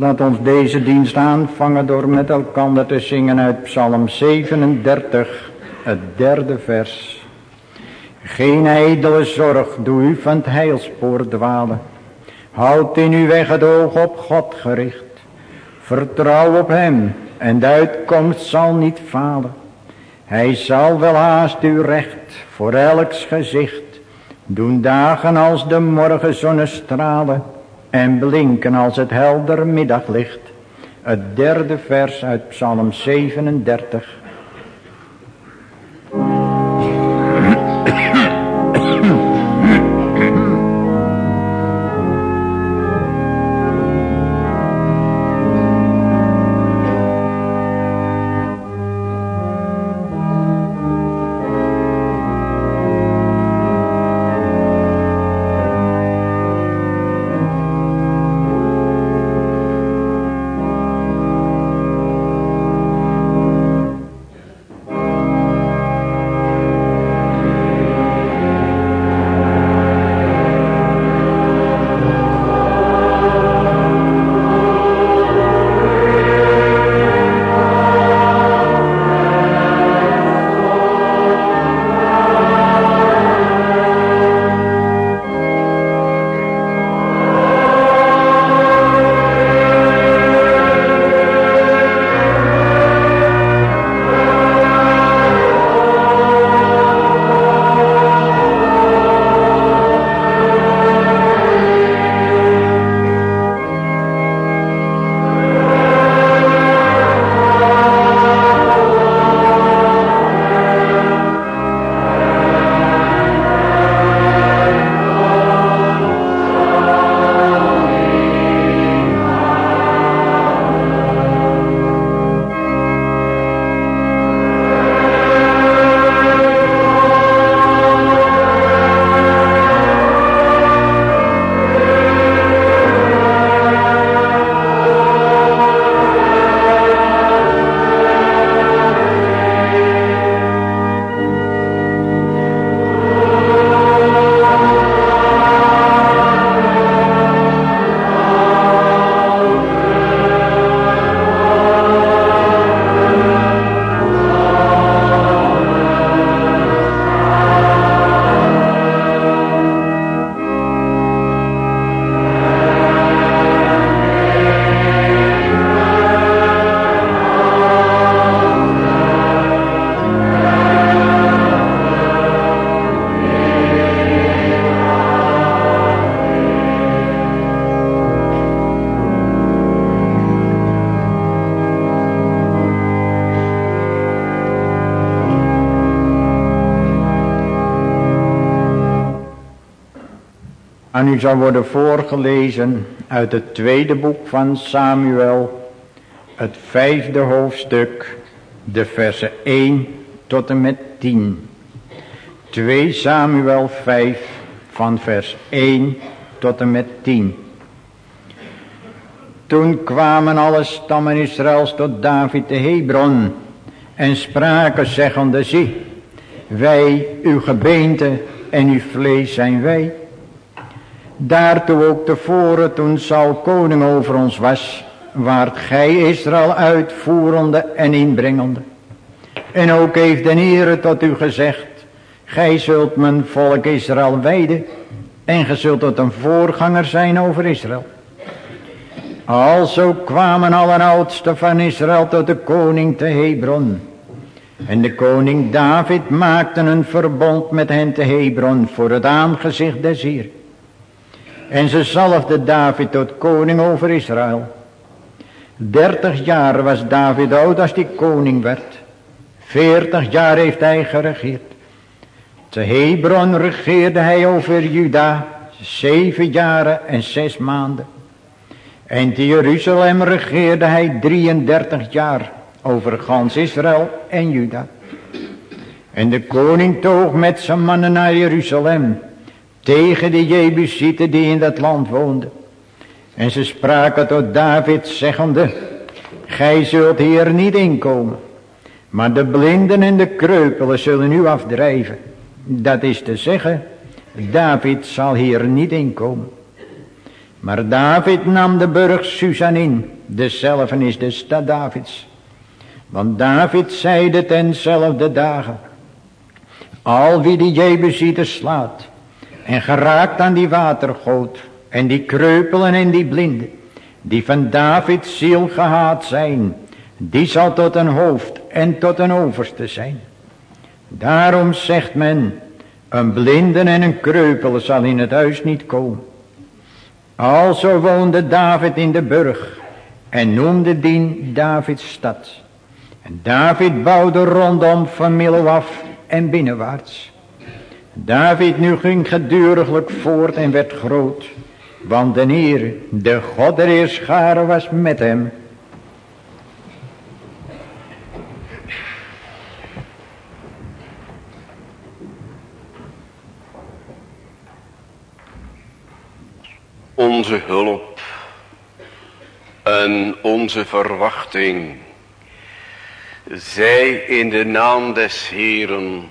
Laat ons deze dienst aanvangen door met elkaar te zingen uit Psalm 37, het derde vers. Geen ijdele zorg doe u van het heilspoor dwalen. Houd in uw weg het oog op God gericht. Vertrouw op hem en de uitkomst zal niet falen. Hij zal wel haast uw recht voor elks gezicht doen dagen als de morgenzonnestralen en blinken als het helder middaglicht. Het derde vers uit Psalm 37. Aan u zal worden voorgelezen uit het tweede boek van Samuel, het vijfde hoofdstuk, de versen 1 tot en met 10. 2 Samuel 5 van vers 1 tot en met 10. Toen kwamen alle stammen Israëls tot David de Hebron en spraken zeggende, zie, wij, uw gebeente en uw vlees zijn wij. Daartoe ook tevoren toen Saul koning over ons was, waart gij Israël uitvoerende en inbrengende. En ook heeft de Heere tot u gezegd, gij zult mijn volk Israël wijden en gij zult tot een voorganger zijn over Israël. Alzo kwamen alle oudsten van Israël tot de koning te Hebron. En de koning David maakte een verbond met hen te Hebron voor het aangezicht des Heer. En ze zalfde David tot koning over Israël. Dertig jaar was David oud als die koning werd. Veertig jaar heeft hij geregeerd. Te Hebron regeerde hij over Juda zeven jaren en zes maanden. En te Jeruzalem regeerde hij 33 jaar over gans Israël en Juda. En de koning toog met zijn mannen naar Jeruzalem tegen de Jebusieten die in dat land woonden. En ze spraken tot David zeggende, gij zult hier niet inkomen, maar de blinden en de kreupelen zullen u afdrijven. Dat is te zeggen, David zal hier niet inkomen. Maar David nam de burg Susan in. Dezelfde is de stad Davids. Want David zeide tenzelfde dagen. Al wie die Jebusieten slaat. En geraakt aan die watergoot. En die kreupelen en die blinden. Die van Davids ziel gehaat zijn. Die zal tot een hoofd en tot een overste zijn. Daarom zegt men. Een blinden en een kreupel zal in het huis niet komen. Alzo woonde David in de burg en noemde die Davids stad. En David bouwde rondom van af en binnenwaarts. David nu ging geduriglijk voort en werd groot, want de Heer, de God der Heerscharen was met hem. onze hulp en onze verwachting. Zij in de naam des Heeren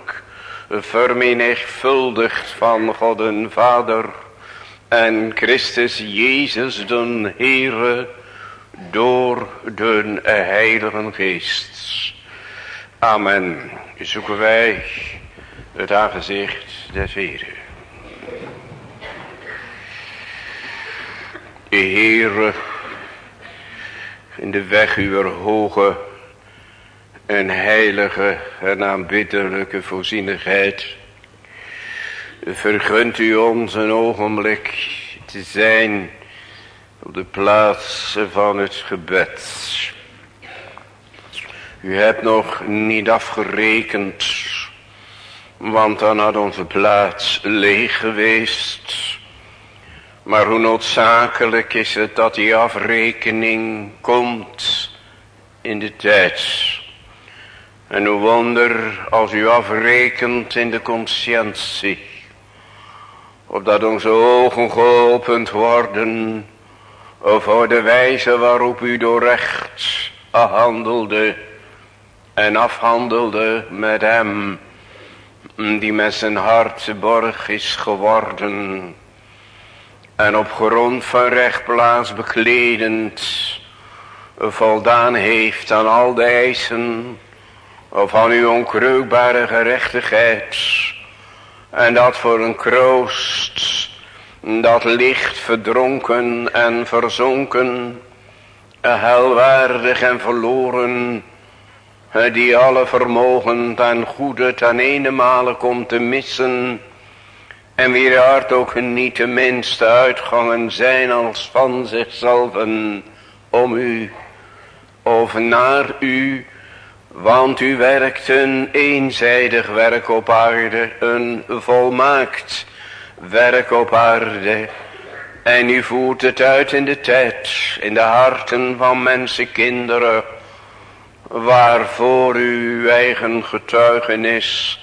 vermenigvuldigd van God en Vader en Christus Jezus den Heere door de Heilige Geest. Amen. Zoeken wij het aangezicht des Heeren. Heere, in de weg uw hoge en heilige en aanbiddelijke voorzienigheid, vergunt u ons een ogenblik te zijn op de plaats van het gebed. U hebt nog niet afgerekend, want dan had onze plaats leeg geweest. Maar hoe noodzakelijk is het dat die afrekening komt in de tijd. En hoe wonder als u afrekent in de conscientie. Opdat onze ogen geopend worden voor de wijze waarop u door recht handelde en afhandelde met hem die met zijn hart borg is geworden en op grond van rechtplaats bekledend voldaan heeft aan al de eisen van uw onkreukbare gerechtigheid en dat voor een kroost dat licht verdronken en verzonken helwaardig en verloren die alle vermogen ten goede ten ene komt te missen en wie hart ook niet de minste uitgangen zijn als van zichzelf om u of naar u. Want u werkt een eenzijdig werk op aarde, een volmaakt werk op aarde. En u voert het uit in de tijd, in de harten van mensenkinderen, waarvoor u uw eigen getuigenis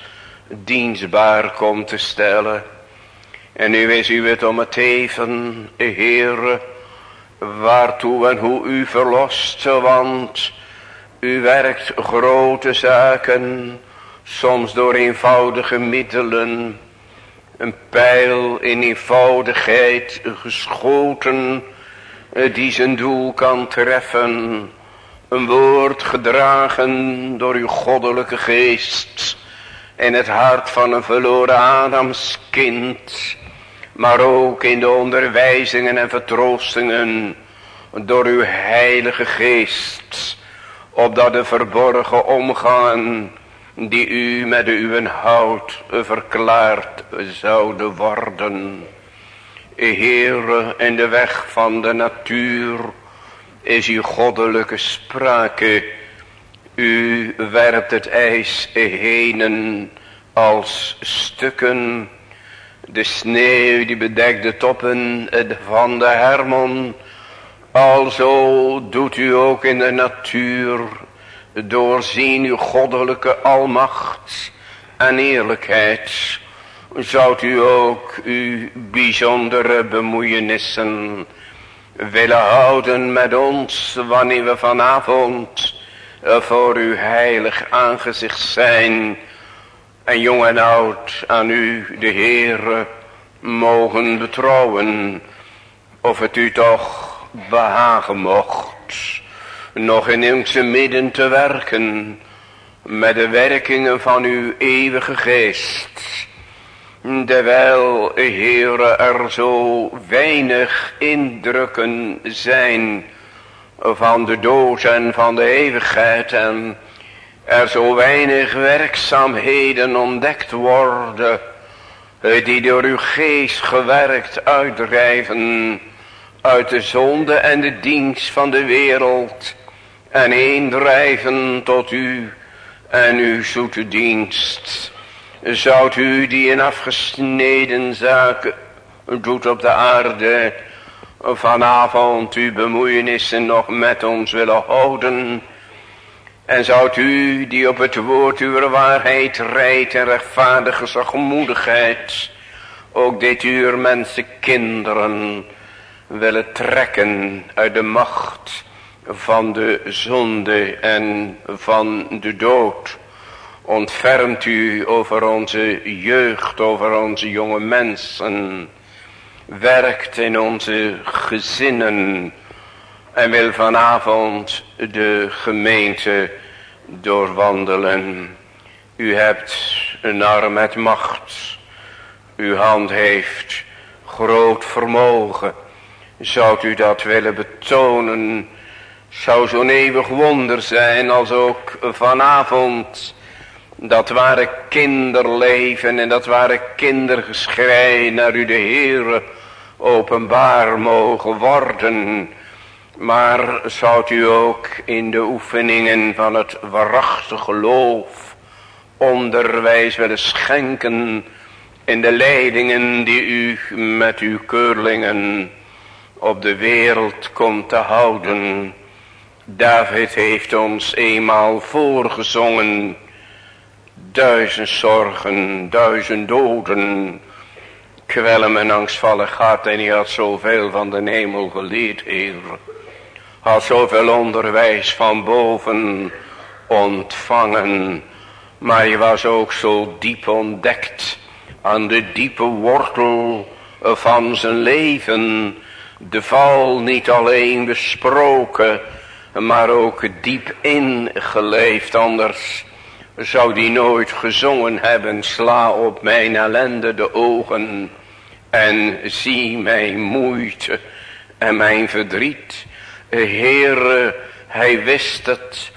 dienstbaar komt te stellen. En nu is u het om het even, Heere, waartoe en hoe u verlost, want u werkt grote zaken, soms door eenvoudige middelen, een pijl in eenvoudigheid geschoten, die zijn doel kan treffen, een woord gedragen door uw goddelijke geest, in het hart van een verloren Adamskind, maar ook in de onderwijzingen en vertroostingen door uw heilige geest, opdat de verborgen omgaan die u met uw hout verklaard zouden worden. Heere, in de weg van de natuur is uw goddelijke sprake. U werpt het ijs henen als stukken de sneeuw die bedekt de toppen van de Hermon Alzo doet u ook in de natuur doorzien uw goddelijke almacht en eerlijkheid. Zoudt u ook uw bijzondere bemoeienissen willen houden met ons wanneer we vanavond voor uw heilig aangezicht zijn. En jong en oud aan u de Heer mogen betrouwen. Of het u toch behagen mocht. Nog in onze midden te werken. Met de werkingen van uw eeuwige geest. Terwijl, Heere, er zo weinig indrukken zijn van de dood en van de eeuwigheid en er zo weinig werkzaamheden ontdekt worden die door uw geest gewerkt uitdrijven uit de zonde en de dienst van de wereld en eendrijven tot u en uw zoete dienst. Zoudt u die in afgesneden zaken doet op de aarde vanavond uw bemoeienissen nog met ons willen houden. En zoudt u die op het woord uw waarheid rijdt en rechtvaardige zachtmoedigheid ook dit uur mensen kinderen willen trekken uit de macht van de zonde en van de dood. Ontfermt u over onze jeugd, over onze jonge mensen. Werkt in onze gezinnen. En wil vanavond de gemeente doorwandelen. U hebt een arm met macht. Uw hand heeft groot vermogen. Zou u dat willen betonen? Zou zo'n eeuwig wonder zijn als ook vanavond dat ware kinderleven en dat ware kindergeschrei naar u de Heer openbaar mogen worden. Maar zou u ook in de oefeningen van het waarachtige geloof onderwijs willen schenken in de leidingen die u met uw keurlingen op de wereld komt te houden. David heeft ons eenmaal voorgezongen Duizend zorgen, duizend doden. Kwellen en angstvallig gaat en hij had zoveel van de hemel geleerd, Heer. Had zoveel onderwijs van boven ontvangen. Maar hij was ook zo diep ontdekt aan de diepe wortel van zijn leven. De val niet alleen besproken, maar ook diep ingeleefd. Anders zou die nooit gezongen hebben, sla op mijn ellende de ogen en zie mijn moeite en mijn verdriet. Heere, hij wist het,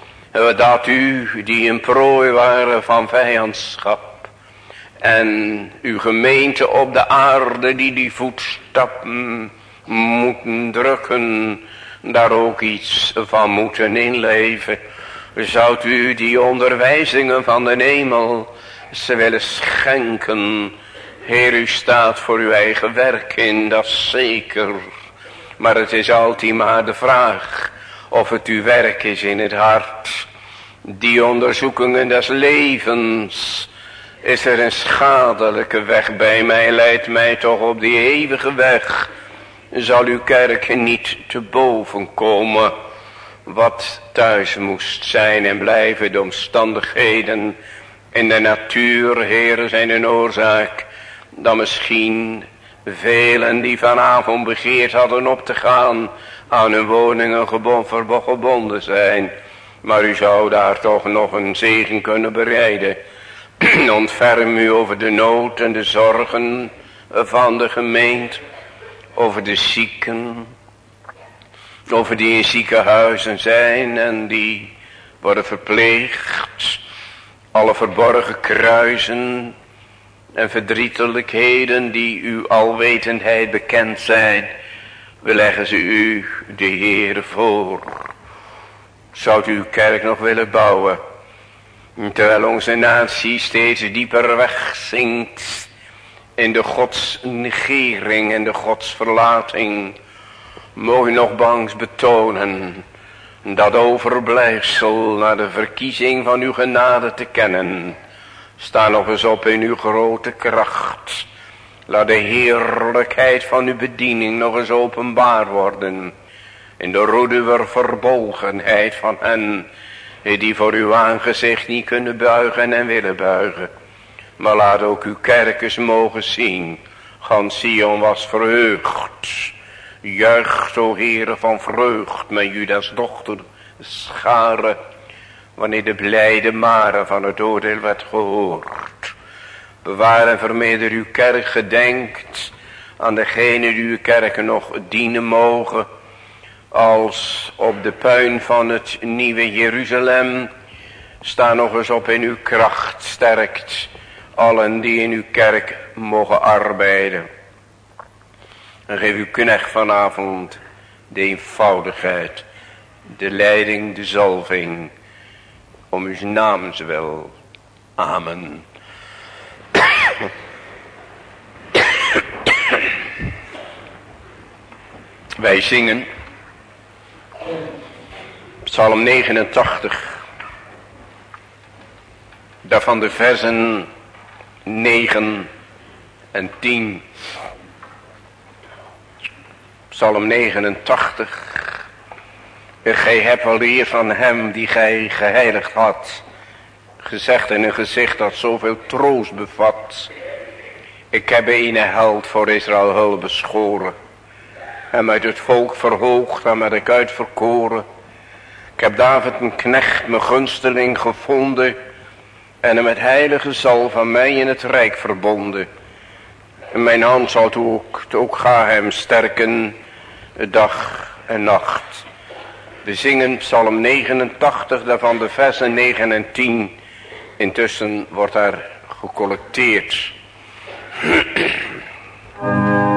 dat u die een prooi waren van vijandschap en uw gemeente op de aarde die die voetstappen moeten drukken, daar ook iets van moeten inleven. Zoudt u die onderwijzingen van de hemel ze willen schenken. Heer, u staat voor uw eigen werk in, dat zeker. Maar het is altijd maar de vraag of het uw werk is in het hart. Die onderzoekingen des levens. Is er een schadelijke weg bij mij, leidt mij toch op die eeuwige weg. Zal uw kerk niet te boven komen wat thuis moest zijn en blijven de omstandigheden in de natuur, heren, zijn een oorzaak dan misschien velen die vanavond begeerd hadden op te gaan aan hun woningen gebonden zijn. Maar u zou daar toch nog een zegen kunnen bereiden. Ontferm u over de nood en de zorgen van de gemeente, over de zieken, over die in ziekenhuizen zijn en die worden verpleegd. Alle verborgen kruisen en verdrietelijkheden die uw alwetendheid bekend zijn. We leggen ze u, de Heer, voor. Zou u uw kerk nog willen bouwen? Terwijl onze natie steeds dieper wegzinkt in de godsnegering en de godsverlating mooi nog bangs betonen dat overblijfsel naar de verkiezing van uw genade te kennen. Sta nog eens op in uw grote kracht. Laat de heerlijkheid van uw bediening nog eens openbaar worden. In de ruwe verbolgenheid van hen die voor uw aangezicht niet kunnen buigen en willen buigen. Maar laat ook uw kerkers mogen zien. Gans Sion was verheugd. Juicht, o Heere van vreugd, met Judas dochter, scharen. Wanneer de blijde mare van het oordeel werd gehoord. Bewaar en vermeerder uw kerk gedenkt aan degene die uw kerken nog dienen mogen. Als op de puin van het nieuwe Jeruzalem. Sta nog eens op in uw kracht sterkt. Allen die in uw kerk mogen arbeiden. En geef uw knecht vanavond de eenvoudigheid. De leiding, de zalving. Om uw namens wil. Amen. Wij zingen Psalm 89. Daarvan de versen 9 en 10. Psalm 89. Gij hebt al eer van hem die gij geheiligd had. Gezegd in een gezicht dat zoveel troost bevat. Ik heb een held voor Israël hulp beschoren. Hem uit het volk verhoogd en met ik uitverkoren. Ik heb David een knecht, mijn gunsteling gevonden. En hem met heilige zal van mij in het rijk verbonden. En mijn hand zal ook, ook ga hem sterken, dag en nacht. We zingen psalm 89, daarvan de versen 9 en 10. Intussen wordt daar gecollecteerd.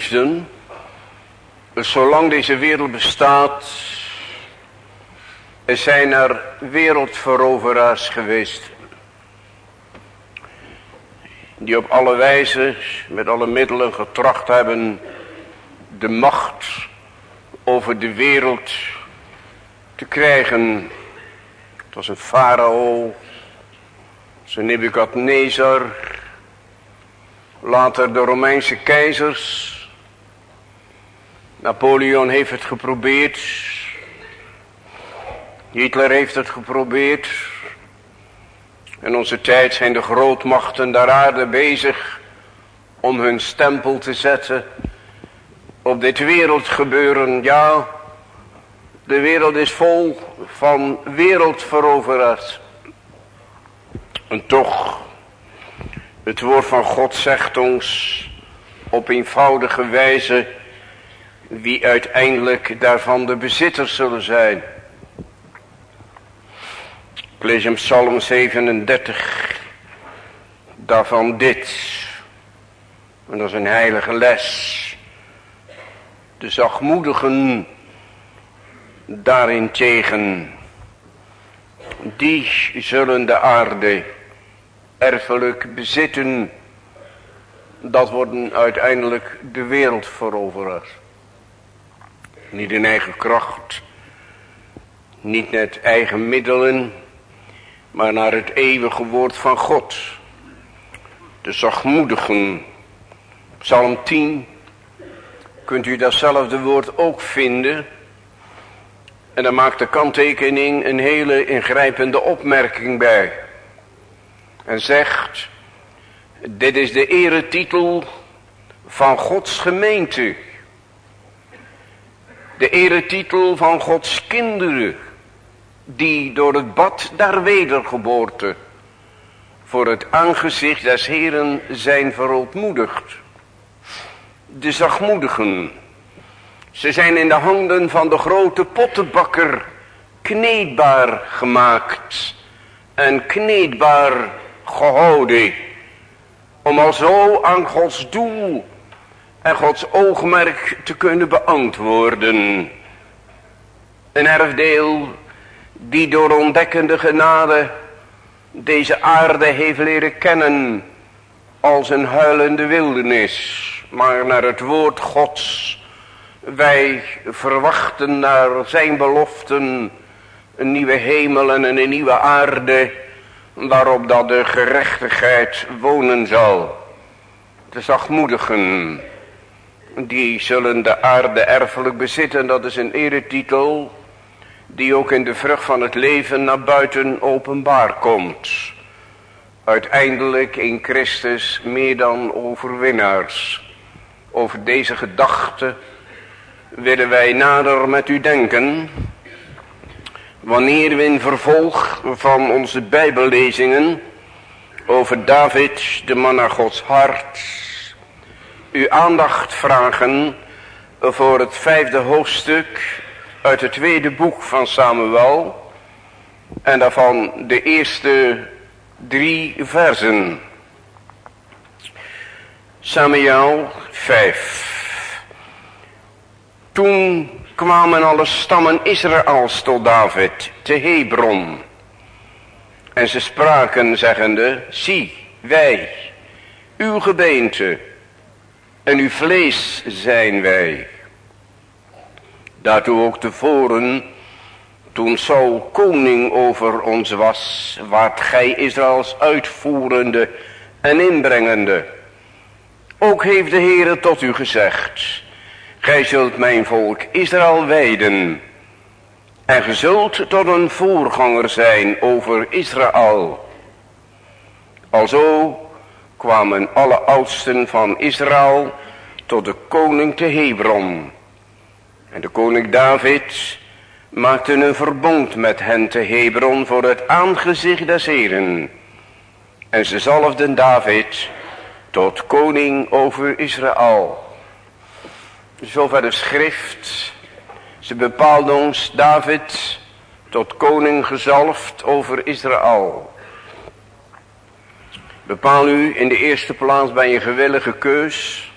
Geliefden, zolang deze wereld bestaat, zijn er wereldveroveraars geweest. Die op alle wijze, met alle middelen getracht hebben de macht over de wereld te krijgen. Het was een farao, zijn Nebuchadnezzar, later de Romeinse keizers. Napoleon heeft het geprobeerd. Hitler heeft het geprobeerd. In onze tijd zijn de grootmachten der aarde bezig om hun stempel te zetten op dit wereldgebeuren. Ja, de wereld is vol van wereldveroveraars. En toch, het woord van God zegt ons op eenvoudige wijze wie uiteindelijk daarvan de bezitters zullen zijn. Ik lees in Psalm 37, daarvan dit. En dat is een heilige les. De zachtmoedigen daarentegen, die zullen de aarde erfelijk bezitten. Dat worden uiteindelijk de wereldveroveraars. Niet in eigen kracht, niet met eigen middelen, maar naar het eeuwige woord van God. De zachtmoedigen, Psalm 10, kunt u datzelfde woord ook vinden. En dan maakt de kanttekening een hele ingrijpende opmerking bij. En zegt, dit is de eretitel van Gods gemeente. De eretitel van Gods kinderen, die door het bad der wedergeboorte voor het aangezicht des Heren zijn verootmoedigd de zachtmoedigen. Ze zijn in de handen van de grote pottenbakker kneedbaar gemaakt en kneedbaar gehouden. Om al zo aan Gods doel en Gods oogmerk te kunnen beantwoorden. Een erfdeel die door ontdekkende genade deze aarde heeft leren kennen als een huilende wildernis maar naar het woord Gods. Wij verwachten naar zijn beloften een nieuwe hemel en een nieuwe aarde, waarop dat de gerechtigheid wonen zal. De zachtmoedigen, die zullen de aarde erfelijk bezitten, dat is een eretitel, die ook in de vrucht van het leven naar buiten openbaar komt. Uiteindelijk in Christus meer dan overwinnaars. Over deze gedachte willen wij nader met u denken. Wanneer we in vervolg van onze bijbellezingen over David, de man naar Gods hart, uw aandacht vragen voor het vijfde hoofdstuk uit het tweede boek van Samuel. En daarvan de eerste drie versen. Samuel 5. Toen kwamen alle stammen Israëls tot David te Hebron. En ze spraken zeggende, zie, wij, uw gebeente en uw vlees zijn wij. Daartoe ook tevoren, toen Saul koning over ons was, waart gij Israëls uitvoerende en inbrengende ook heeft de Heere tot u gezegd, gij zult mijn volk Israël wijden. En ge zult tot een voorganger zijn over Israël. Alzo kwamen alle oudsten van Israël tot de koning te Hebron. En de koning David maakte een verbond met hen te Hebron voor het aangezicht des Heren. En ze zalfden David tot koning over Israël. Zover de schrift. Ze bepaalt ons David tot koning gezalfd over Israël. Bepaal u in de eerste plaats bij je gewillige keus.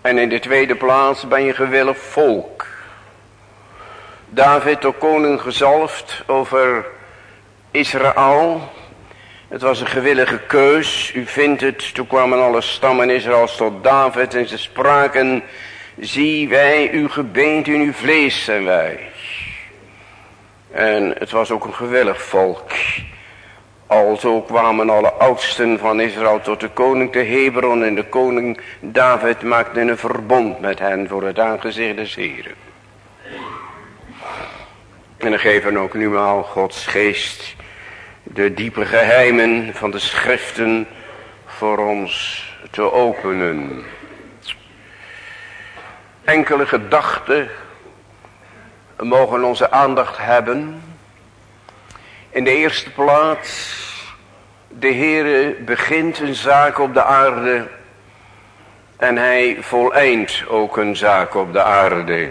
En in de tweede plaats ben je gewillig volk. David, de koning gezalfd over Israël. Het was een gewillige keus. U vindt het, toen kwamen alle stammen Israëls tot David en ze spraken, zie wij uw gebeente in uw vlees zijn wij. En het was ook een gewillig volk. Alzo kwamen alle oudsten van Israël tot de koning te Hebron en de koning David maakte een verbond met hen voor het aangezicht des Heren. En dan geven ook nu al Gods geest de diepe geheimen van de schriften voor ons te openen. Enkele gedachten mogen onze aandacht hebben. In de eerste plaats, de Heere begint een zaak op de aarde en hij voleind ook een zaak op de aarde.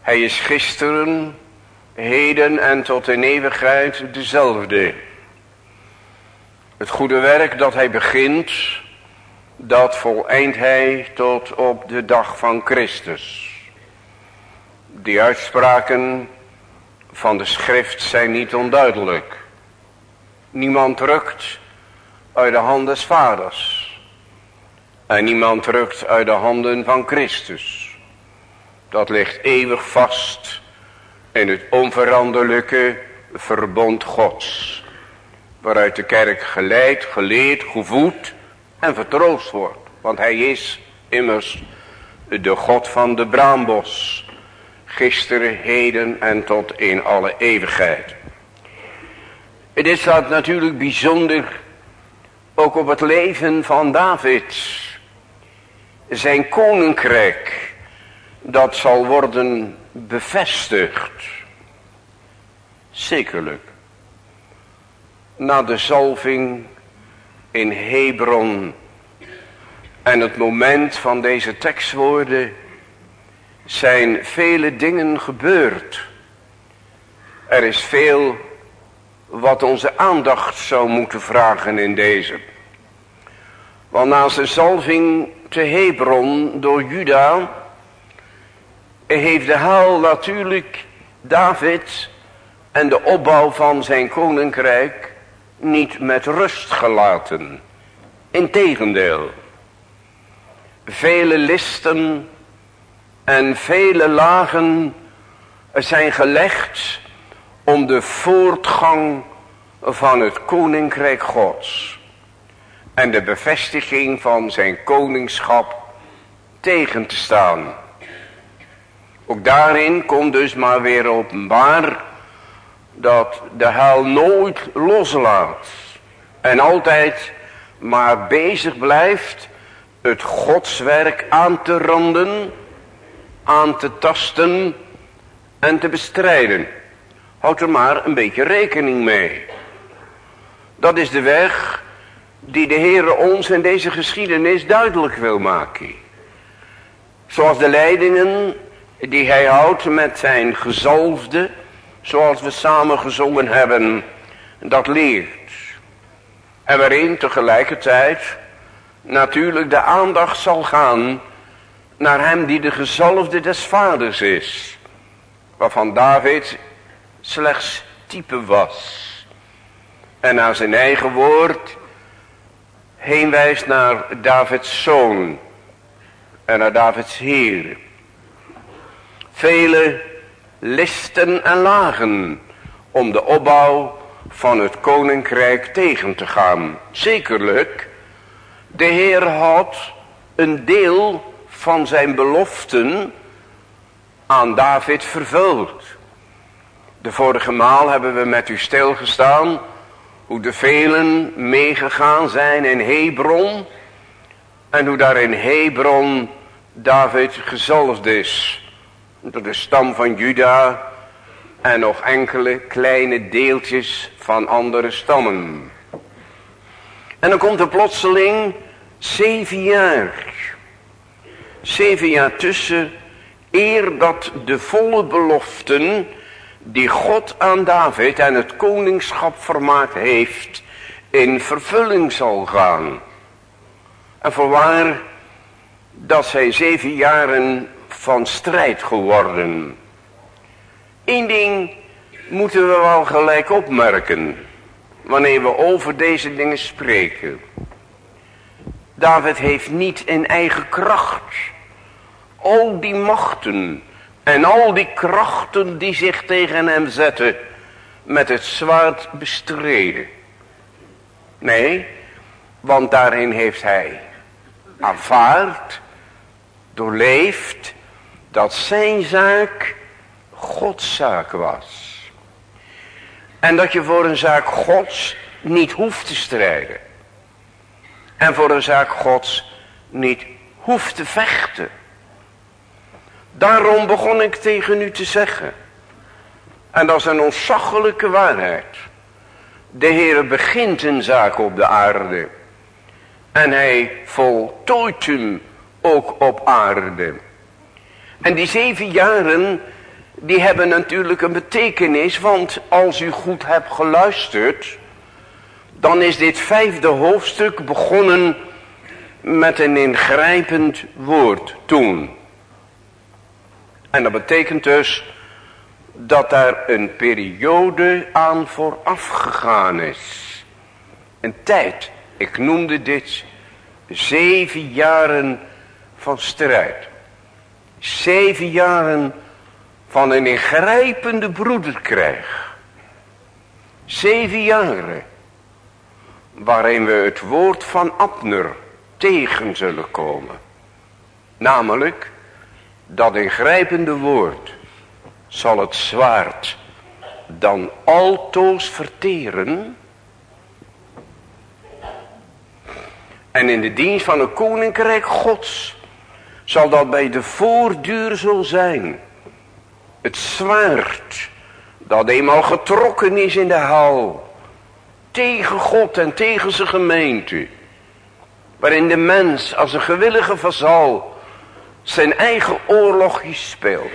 Hij is gisteren, heden en tot in eeuwigheid dezelfde. Het goede werk dat hij begint, dat voleind hij tot op de dag van Christus. Die uitspraken van de schrift zijn niet onduidelijk. Niemand rukt uit de hand des vaders. En niemand rukt uit de handen van Christus. Dat ligt eeuwig vast in het onveranderlijke verbond Gods. Waaruit de kerk geleid, geleerd, gevoed en vertroost wordt. Want hij is immers de God van de braambos. Gisteren, heden en tot in alle eeuwigheid. Is dat natuurlijk bijzonder ook op het leven van David. Zijn koninkrijk dat zal worden bevestigd. Zekerlijk. Na de zalving in Hebron en het moment van deze tekstwoorden zijn vele dingen gebeurd. Er is veel wat onze aandacht zou moeten vragen in deze. Want naast de zalving te Hebron door Juda heeft de haal natuurlijk David en de opbouw van zijn koninkrijk niet met rust gelaten. Integendeel, vele listen en vele lagen zijn gelegd om de voortgang van het koninkrijk gods en de bevestiging van zijn koningschap tegen te staan. Ook daarin komt dus maar weer openbaar dat de hel nooit loslaat en altijd maar bezig blijft het godswerk aan te ronden, aan te tasten en te bestrijden. Houd er maar een beetje rekening mee. Dat is de weg die de Heere ons in deze geschiedenis duidelijk wil maken. Zoals de leidingen die hij houdt met zijn gezalfde, zoals we samen gezongen hebben, dat leert. En waarin tegelijkertijd natuurlijk de aandacht zal gaan naar hem die de gezalfde des vaders is. Waarvan David slechts type was. En naar zijn eigen woord heen wijst naar Davids zoon en naar Davids heer. Vele listen en lagen om de opbouw van het koninkrijk tegen te gaan. Zekerlijk, de Heer had een deel van zijn beloften aan David vervuld. De vorige maal hebben we met u stilgestaan hoe de velen meegegaan zijn in Hebron en hoe daar in Hebron David gezalfd is door de stam van Juda en nog enkele kleine deeltjes van andere stammen. En dan komt er plotseling zeven jaar. Zeven jaar tussen eer dat de volle beloften die God aan David en het koningschap vermaakt heeft in vervulling zal gaan. En voorwaar, dat zijn zeven jaren van strijd geworden. Eén ding moeten we wel gelijk opmerken. Wanneer we over deze dingen spreken. David heeft niet in eigen kracht. Al die machten en al die krachten die zich tegen hem zetten. Met het zwaard bestreden. Nee, want daarin heeft hij aanvaard, doorleefd, dat zijn zaak Gods zaak was. En dat je voor een zaak Gods niet hoeft te strijden. En voor een zaak Gods niet hoeft te vechten. Daarom begon ik tegen u te zeggen. En dat is een ontzaglijke waarheid. De Heer begint een zaak op de aarde. En hij voltooit hem ook op aarde. En die zeven jaren, die hebben natuurlijk een betekenis. Want als u goed hebt geluisterd, dan is dit vijfde hoofdstuk begonnen met een ingrijpend woord toen. En dat betekent dus dat daar een periode aan vooraf gegaan is. Een tijd, ik noemde dit zeven jaren van strijd. Zeven jaren van een ingrijpende broederkrijg. Zeven jaren waarin we het woord van Abner tegen zullen komen. Namelijk dat ingrijpende woord zal het zwaard dan altoos verteren. En in de dienst van het koninkrijk gods zal dat bij de voorduur zo zijn. Het zwaard dat eenmaal getrokken is in de hal. Tegen God en tegen zijn gemeente. Waarin de mens als een gewillige vazal zijn eigen oorlogje speelt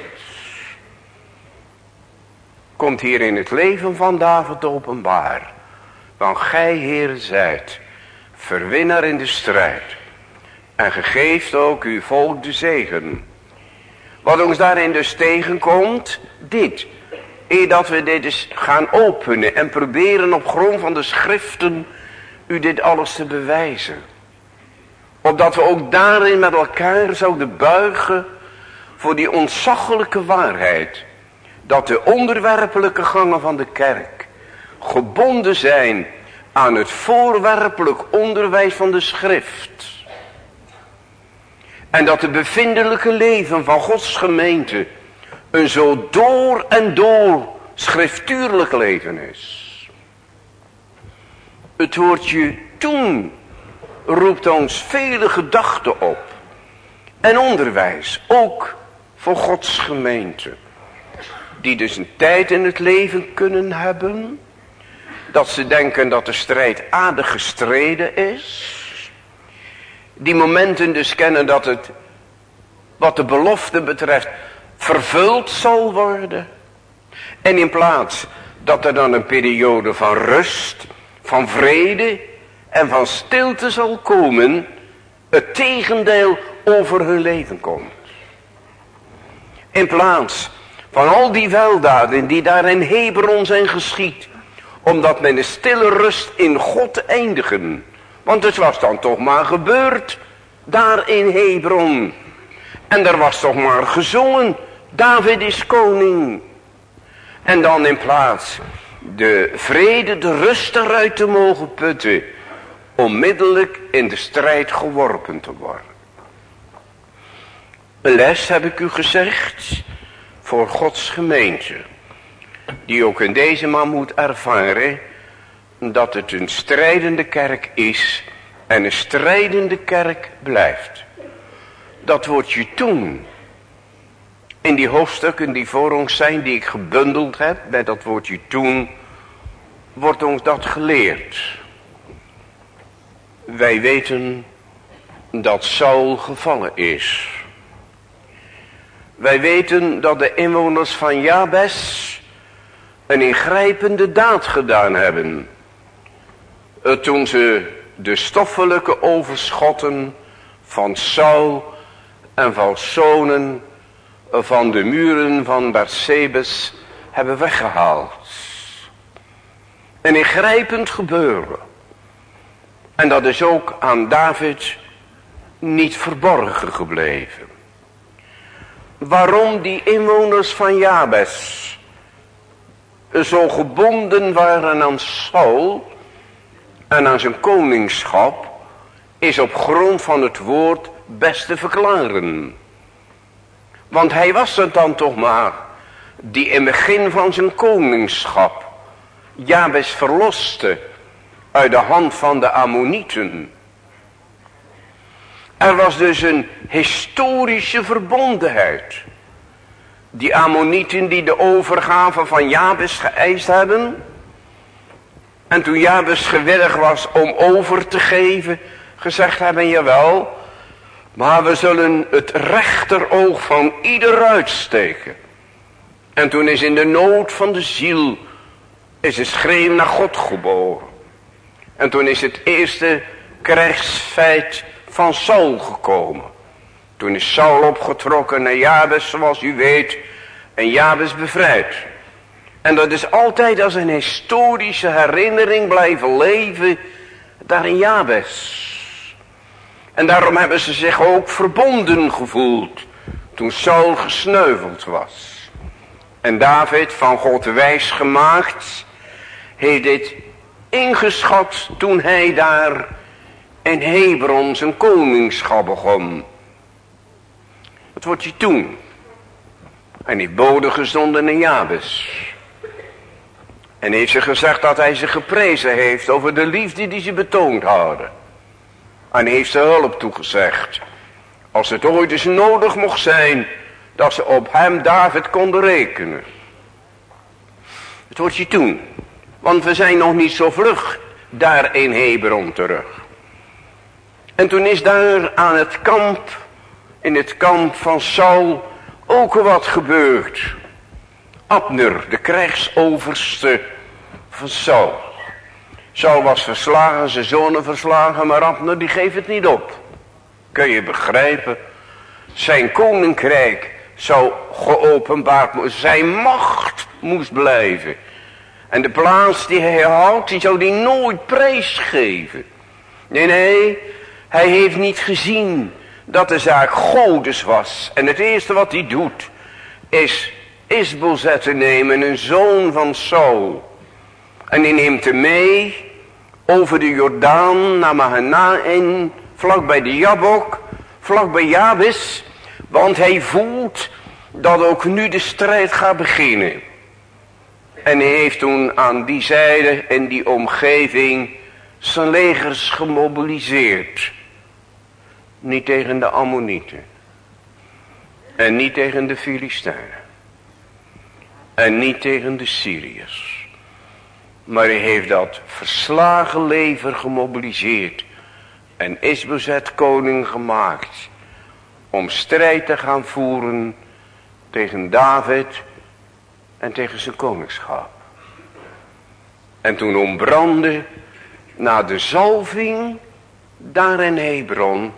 komt hier in het leven van David openbaar. Want gij, Heer, zijt verwinnaar in de strijd. En gegeeft ook uw volk de zegen. Wat ons daarin dus tegenkomt, dit. Eer dat we dit eens gaan openen en proberen op grond van de schriften u dit alles te bewijzen. Opdat we ook daarin met elkaar zouden buigen voor die ontzaglijke waarheid dat de onderwerpelijke gangen van de kerk gebonden zijn aan het voorwerpelijk onderwijs van de schrift. En dat het bevindelijke leven van Gods gemeente een zo door en door schriftuurlijk leven is. Het woordje toen roept ons vele gedachten op. En onderwijs, ook voor Gods gemeente die dus een tijd in het leven kunnen hebben. Dat ze denken dat de strijd aardig gestreden is. Die momenten dus kennen dat het, wat de belofte betreft, vervuld zal worden. En in plaats dat er dan een periode van rust, van vrede en van stilte zal komen, het tegendeel over hun leven komt. In plaats van al die weldaden die daar in Hebron zijn geschied. Omdat men de stille rust in God eindigen. Want het was dan toch maar gebeurd. Daar in Hebron. En er was toch maar gezongen. David is koning. En dan in plaats de vrede, de rust eruit te mogen putten. Onmiddellijk in de strijd geworpen te worden. Een les heb ik u gezegd voor Gods gemeente. Die ook in deze man moet ervaren dat het een strijdende kerk is en een strijdende kerk blijft. Dat woordje toen, in die hoofdstukken die voor ons zijn, die ik gebundeld heb, bij dat woordje toen, wordt ons dat geleerd. Wij weten dat Saul gevallen is. Wij weten dat de inwoners van Jabes een ingrijpende daad gedaan hebben. Toen ze de stoffelijke overschotten van Saul en valsonen van de muren van Bersebes hebben weggehaald. Een ingrijpend gebeuren. En dat is ook aan David niet verborgen gebleven. Waarom die inwoners van Jabes zo gebonden waren aan Saul en aan zijn koningschap, is op grond van het woord best te verklaren. Want hij was het dan toch maar, die in het begin van zijn koningschap, Jabes verloste uit de hand van de Ammonieten. Er was dus een historische verbondenheid. Die Ammonieten die de overgave van Jabes geëist hebben. En toen Jabes gewillig was om over te geven, gezegd hebben, jawel, maar we zullen het rechteroog van ieder uitsteken. En toen is in de nood van de ziel, is een schreeuw naar God geboren. En toen is het eerste krijgsfeit van Saul gekomen. Toen is Saul opgetrokken naar Jabes, zoals u weet, en Jabes bevrijd. En dat is altijd als een historische herinnering blijven leven daar in Jabes. En daarom hebben ze zich ook verbonden gevoeld toen Saul gesneuveld was. En David, van God wijs gemaakt, heeft dit ingeschat toen hij daar in Hebron zijn koningschap begon. Wat wordt hij toen? En heeft bode gezonden in Jabes. En heeft ze gezegd dat hij ze geprezen heeft over de liefde die ze betoond hadden. En heeft ze hulp toegezegd. Als het ooit eens nodig mocht zijn, dat ze op hem David konden rekenen. Het wordt je toen. Want we zijn nog niet zo vlug daar in Hebron terug. En toen is daar aan het kamp, in het kamp van Saul, ook wat gebeurd. Abner, de krijgsoverste van Saul. Saul was verslagen, zijn zonen verslagen, maar Abner die geeft het niet op. Kun je begrijpen? Zijn koninkrijk zou geopenbaard worden. Zijn macht moest blijven. En de plaats die hij houdt, die zou die nooit prijsgeven. Nee, nee, hij heeft niet gezien dat de zaak Godes was. En het eerste wat hij doet, is Isbozet te nemen, een zoon van Saul. En hij neemt hem mee over de Jordaan naar Mahanaim, vlak bij de Jabok, vlak bij Jabes. Want hij voelt dat ook nu de strijd gaat beginnen. En hij heeft toen aan die zijde en die omgeving zijn legers gemobiliseerd. Niet tegen de Ammonieten. En niet tegen de Filistijnen. En niet tegen de Syriërs. Maar hij heeft dat verslagen lever gemobiliseerd. En Isbezet koning gemaakt. Om strijd te gaan voeren tegen David en tegen zijn koningschap. En toen ontbrandde na de zalving daar in Hebron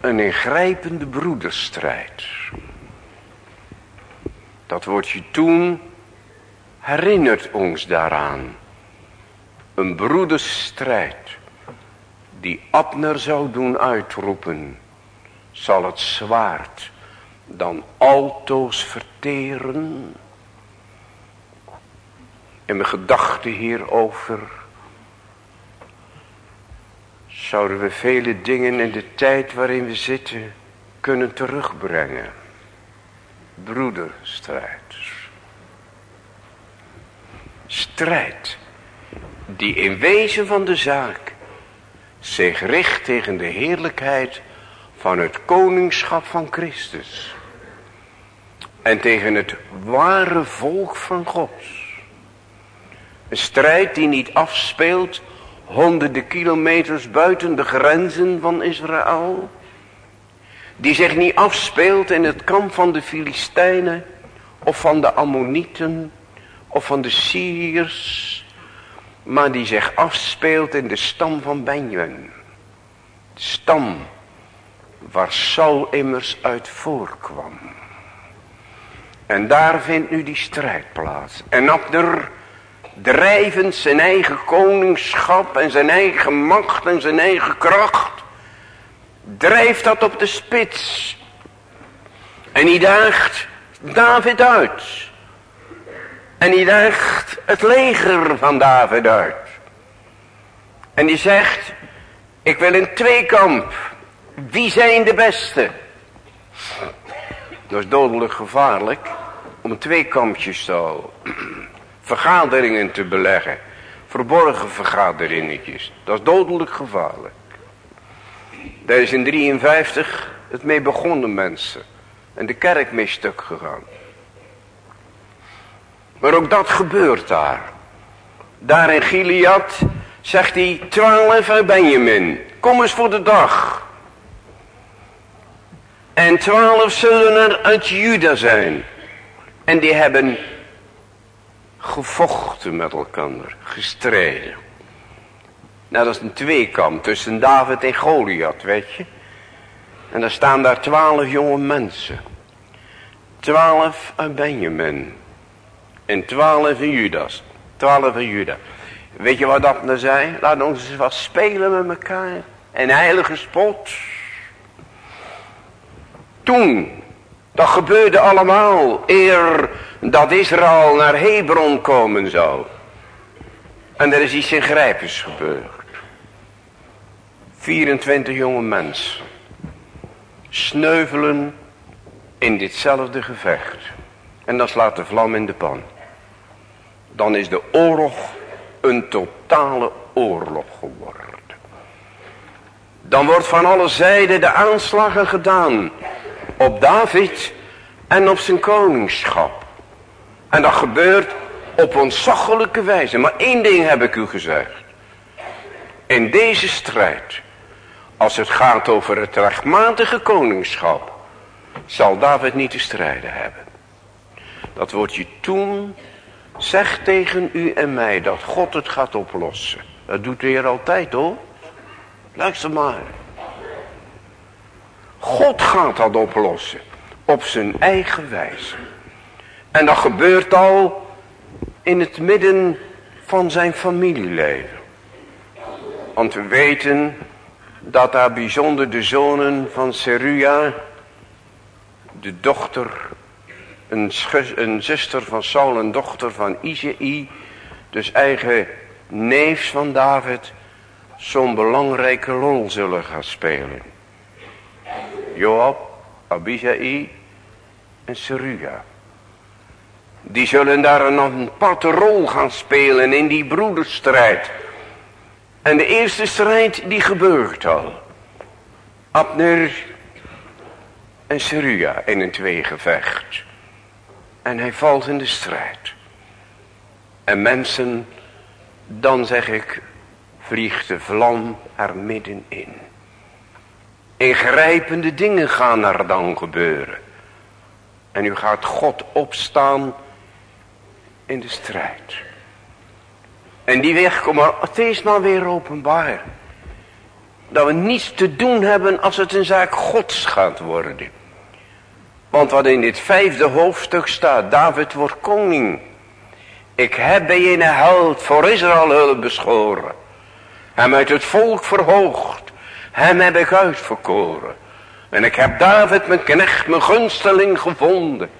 een ingrijpende broederstrijd. Dat woordje toen herinnert ons daaraan. Een broederstrijd die Abner zou doen uitroepen. Zal het zwaard dan altoos verteren? In mijn gedachten hierover zouden we vele dingen in de tijd waarin we zitten kunnen terugbrengen. Broederstrijd. Strijd die in wezen van de zaak zich richt tegen de heerlijkheid van het koningschap van Christus. En tegen het ware volk van God. Een strijd die niet afspeelt honderden kilometers buiten de grenzen van Israël. Die zich niet afspeelt in het kamp van de Filistijnen of van de Ammonieten of van de Syriërs. Maar die zich afspeelt in de stam van Benjamin. De stam waar Saul immers uit voorkwam. En daar vindt nu die strijd plaats. En Abner drijvend zijn eigen koningschap en zijn eigen macht en zijn eigen kracht. Drijft dat op de spits. En hij daagt David uit. En hij daagt het leger van David uit. En die zegt, ik wil een tweekamp. Wie zijn de beste? Dat is dodelijk gevaarlijk om twee kampjes zo vergaderingen te beleggen. Verborgen vergaderingetjes. Dat is dodelijk gevaarlijk. Daar is in 53 het mee begonnen mensen. En de kerk mee stuk gegaan. Maar ook dat gebeurt daar. Daar in Gilead zegt hij, twaalf uit Benjamin, kom eens voor de dag. En twaalf zullen er uit Juda zijn. En die hebben gevochten met elkaar, gestreden. Nou, dat is een tweekamp tussen David en Goliath, weet je. En daar staan daar twaalf jonge mensen. Twaalf uit Benjamin. En twaalf in Judas. Twaalf in Juda. Weet je wat dat nou zei? Laat ons eens wat spelen met elkaar. En heilige spot. Toen. Dat gebeurde allemaal. Eer dat Israël naar Hebron komen zou. En er is iets ingrijpends gebeurd. 24 jonge mensen. Sneuvelen in ditzelfde gevecht. En dan slaat de vlam in de pan. Dan is de oorlog een totale oorlog geworden. Dan wordt van alle zijden de aanslagen gedaan. Op David en op zijn koningschap. En dat gebeurt op ontzaglijke wijze. Maar één ding heb ik u gezegd. In deze strijd. Als het gaat over het rechtmatige koningschap. Zal David niet te strijden hebben. Dat wordt je toen Zeg tegen u en mij dat God het gaat oplossen. Dat doet hij er altijd hoor. Luister maar. God gaat dat oplossen. Op zijn eigen wijze. En dat gebeurt al in het midden van zijn familieleven. Want we weten dat daar bijzonder de zonen van Seruja, de dochter een, een zuster van Saul, een dochter van Izei, dus eigen neefs van David, zo'n belangrijke rol zullen gaan spelen. Joab, Abishai en Seruja. Die zullen daar een aparte rol gaan spelen in die broederstrijd. En de eerste strijd die gebeurt al. Abner en Seruja in een tweegevecht. En hij valt in de strijd. En mensen, dan zeg ik, vliegt de vlam er middenin. Ingrijpende dingen gaan er dan gebeuren. En u gaat God opstaan in de strijd. En die weg komt maar steeds maar weer openbaar. Dat we niets te doen hebben als het een zaak gods gaat worden. Want wat in dit vijfde hoofdstuk staat, David wordt koning. Ik heb bij een held voor Israël hulp beschoren. Hem uit het volk verhoogd. Hem heb ik uitverkoren. En ik heb David mijn knecht, mijn gunsteling gevonden.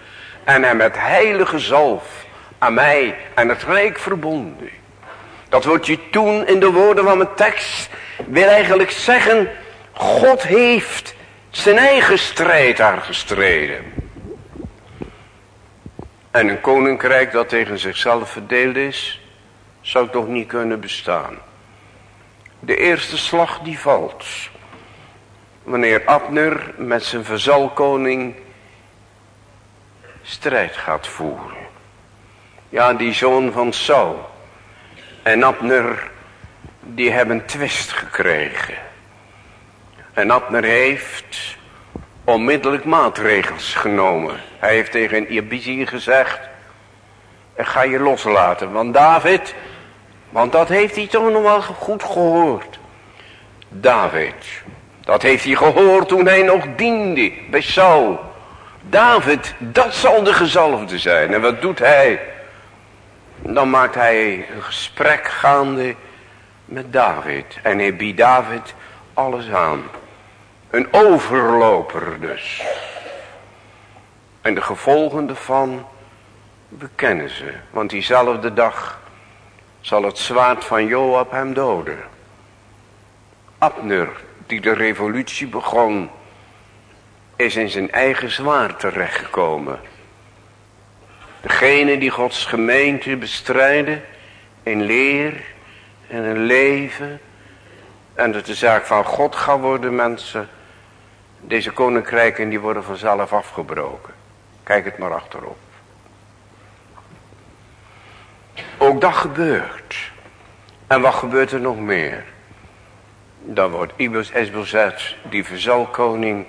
En hem met heilige zalf aan mij en het rijk verbonden. Dat wordt je toen in de woorden van mijn tekst wil eigenlijk zeggen. God heeft zijn eigen strijd daar gestreden. En een koninkrijk dat tegen zichzelf verdeeld is, zou toch niet kunnen bestaan. De eerste slag die valt. Wanneer Abner met zijn verzalkoning strijd gaat voeren. Ja, die zoon van Saul en Abner, die hebben twist gekregen. En Abner heeft onmiddellijk maatregels genomen. Hij heeft tegen Ibizi gezegd, ga je loslaten. Want David, want dat heeft hij toch nog wel goed gehoord. David, Dat heeft hij gehoord toen hij nog diende bij Saul. David, dat zal de gezalfde zijn. En wat doet hij? Dan maakt hij een gesprek gaande met David. En hij biedt David alles aan. Een overloper dus. En de gevolgen ervan bekennen ze. Want diezelfde dag zal het zwaard van Joab hem doden. Abner, die de revolutie begon, is in zijn eigen zwaard terechtgekomen. Degene die Gods gemeente bestrijden in leer en in leven. En dat de zaak van God gaat worden mensen. Deze koninkrijken die worden vanzelf afgebroken. Kijk het maar achterop. Ook dat gebeurt. En wat gebeurt er nog meer? Dan wordt Ibus Esbozet, die verzalkoning,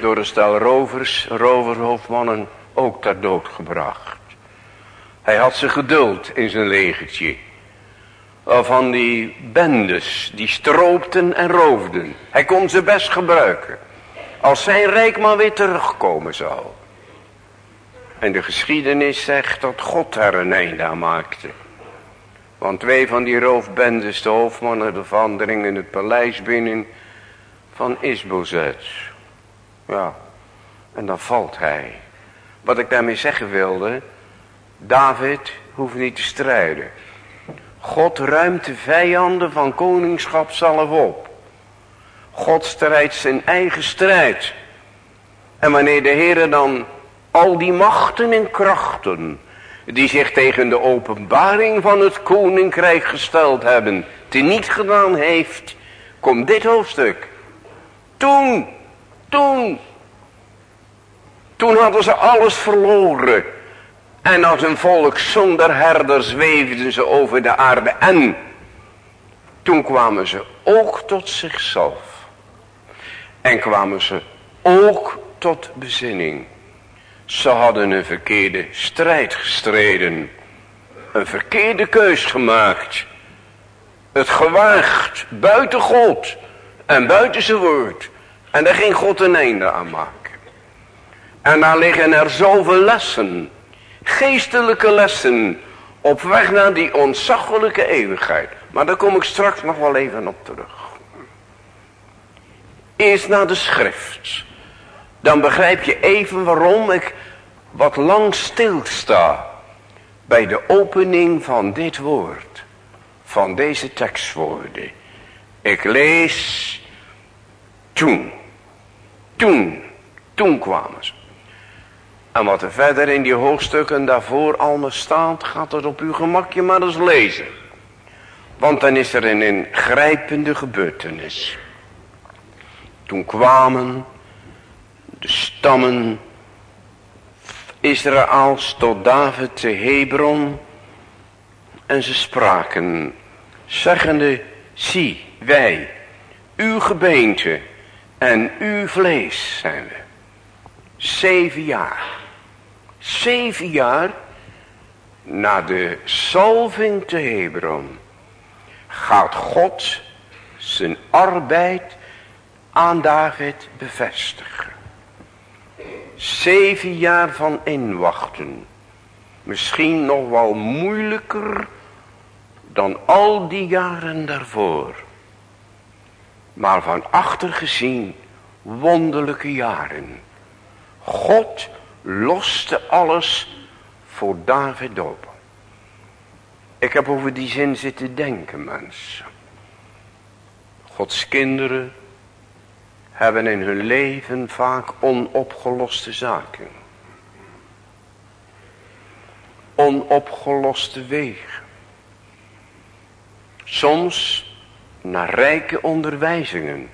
door een stel rovers, roverhoofdmannen, ook ter dood gebracht. Hij had zijn geduld in zijn legertje. Van die bendes, die stroopten en roofden. Hij kon ze best gebruiken. Als zijn rijk maar weer terugkomen zou. En de geschiedenis zegt dat God daar een einde aan maakte. Want twee van die roofbendes, de hoofdmannen ervan, dringen het paleis binnen van Isbozet. Ja, en dan valt hij. Wat ik daarmee zeggen wilde, David hoeft niet te strijden. God ruimt de vijanden van koningschap zelf op. God strijdt zijn eigen strijd. En wanneer de Heer dan al die machten en krachten die zich tegen de openbaring van het koninkrijk gesteld hebben, die niet gedaan heeft, komt dit hoofdstuk. Toen, toen, toen hadden ze alles verloren. En als een volk zonder herder zweefden ze over de aarde. En toen kwamen ze ook tot zichzelf. En kwamen ze ook tot bezinning. Ze hadden een verkeerde strijd gestreden. Een verkeerde keus gemaakt. Het gewaagd buiten God en buiten zijn woord. En daar ging God een einde aan maken. En daar liggen er zoveel lessen. Geestelijke lessen. Op weg naar die ontzaglijke eeuwigheid. Maar daar kom ik straks nog wel even op terug. Eerst naar de schrift. Dan begrijp je even waarom ik wat lang stilsta. Bij de opening van dit woord. Van deze tekstwoorden. Ik lees. Toen. Toen. Toen kwamen ze. En wat er verder in die hoofdstukken daarvoor allemaal staat, gaat het op uw gemakje maar eens lezen. Want dan is er een ingrijpende gebeurtenis. Toen kwamen stammen Israëls tot David te Hebron en ze spraken, zeggende, zie wij, uw gebeente en uw vlees zijn we. Zeven jaar. Zeven jaar na de salving te Hebron gaat God zijn arbeid aan David bevestigen. Zeven jaar van inwachten. Misschien nog wel moeilijker dan al die jaren daarvoor. Maar van achter gezien wonderlijke jaren. God loste alles voor David op. Ik heb over die zin zitten denken mensen. Gods kinderen hebben in hun leven vaak onopgeloste zaken. Onopgeloste wegen. Soms naar rijke onderwijzingen.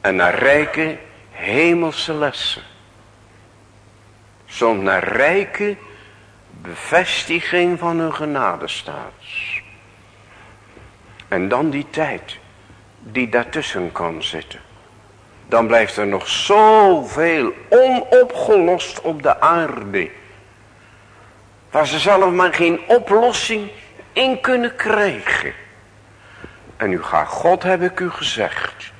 En naar rijke hemelse lessen. Soms naar rijke bevestiging van hun genadestaat. En dan die tijd die daartussen kan zitten dan blijft er nog zoveel onopgelost op de aarde. Waar ze zelf maar geen oplossing in kunnen krijgen. En nu gaat God, heb ik u gezegd,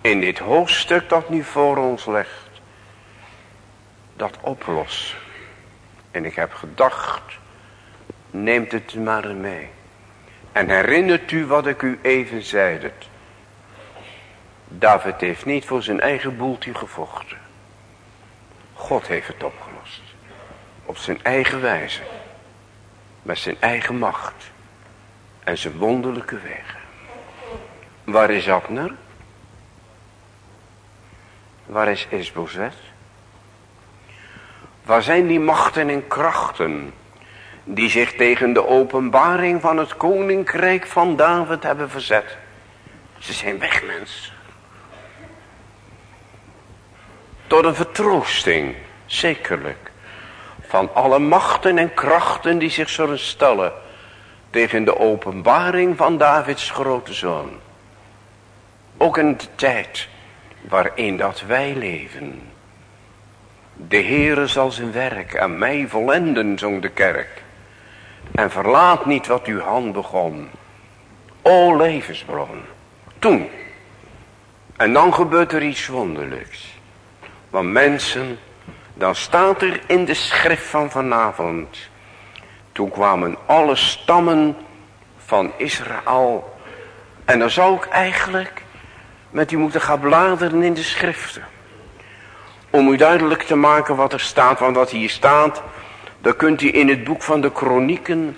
in dit hoofdstuk dat nu voor ons legt, dat oplost. En ik heb gedacht, neemt het maar mee. En herinnert u wat ik u even zeide. David heeft niet voor zijn eigen boeltje gevochten. God heeft het opgelost. Op zijn eigen wijze. Met zijn eigen macht. En zijn wonderlijke wegen. Waar is Abner? Waar is Isbozet? Waar zijn die machten en krachten die zich tegen de openbaring van het koninkrijk van David hebben verzet? Ze zijn weg. Tot een vertroosting, zekerlijk, van alle machten en krachten die zich zullen stellen tegen de openbaring van Davids grote zoon. Ook in de tijd waarin dat wij leven. De Heere zal zijn werk aan mij volenden, zong de kerk. En verlaat niet wat uw hand begon. O levensbron. Toen. En dan gebeurt er iets wonderlijks. Want mensen, dan staat er in de schrift van vanavond. Toen kwamen alle stammen van Israël. En dan zou ik eigenlijk met u moeten gaan bladeren in de schriften. Om u duidelijk te maken wat er staat. Want wat hier staat, dat kunt u in het boek van de kronieken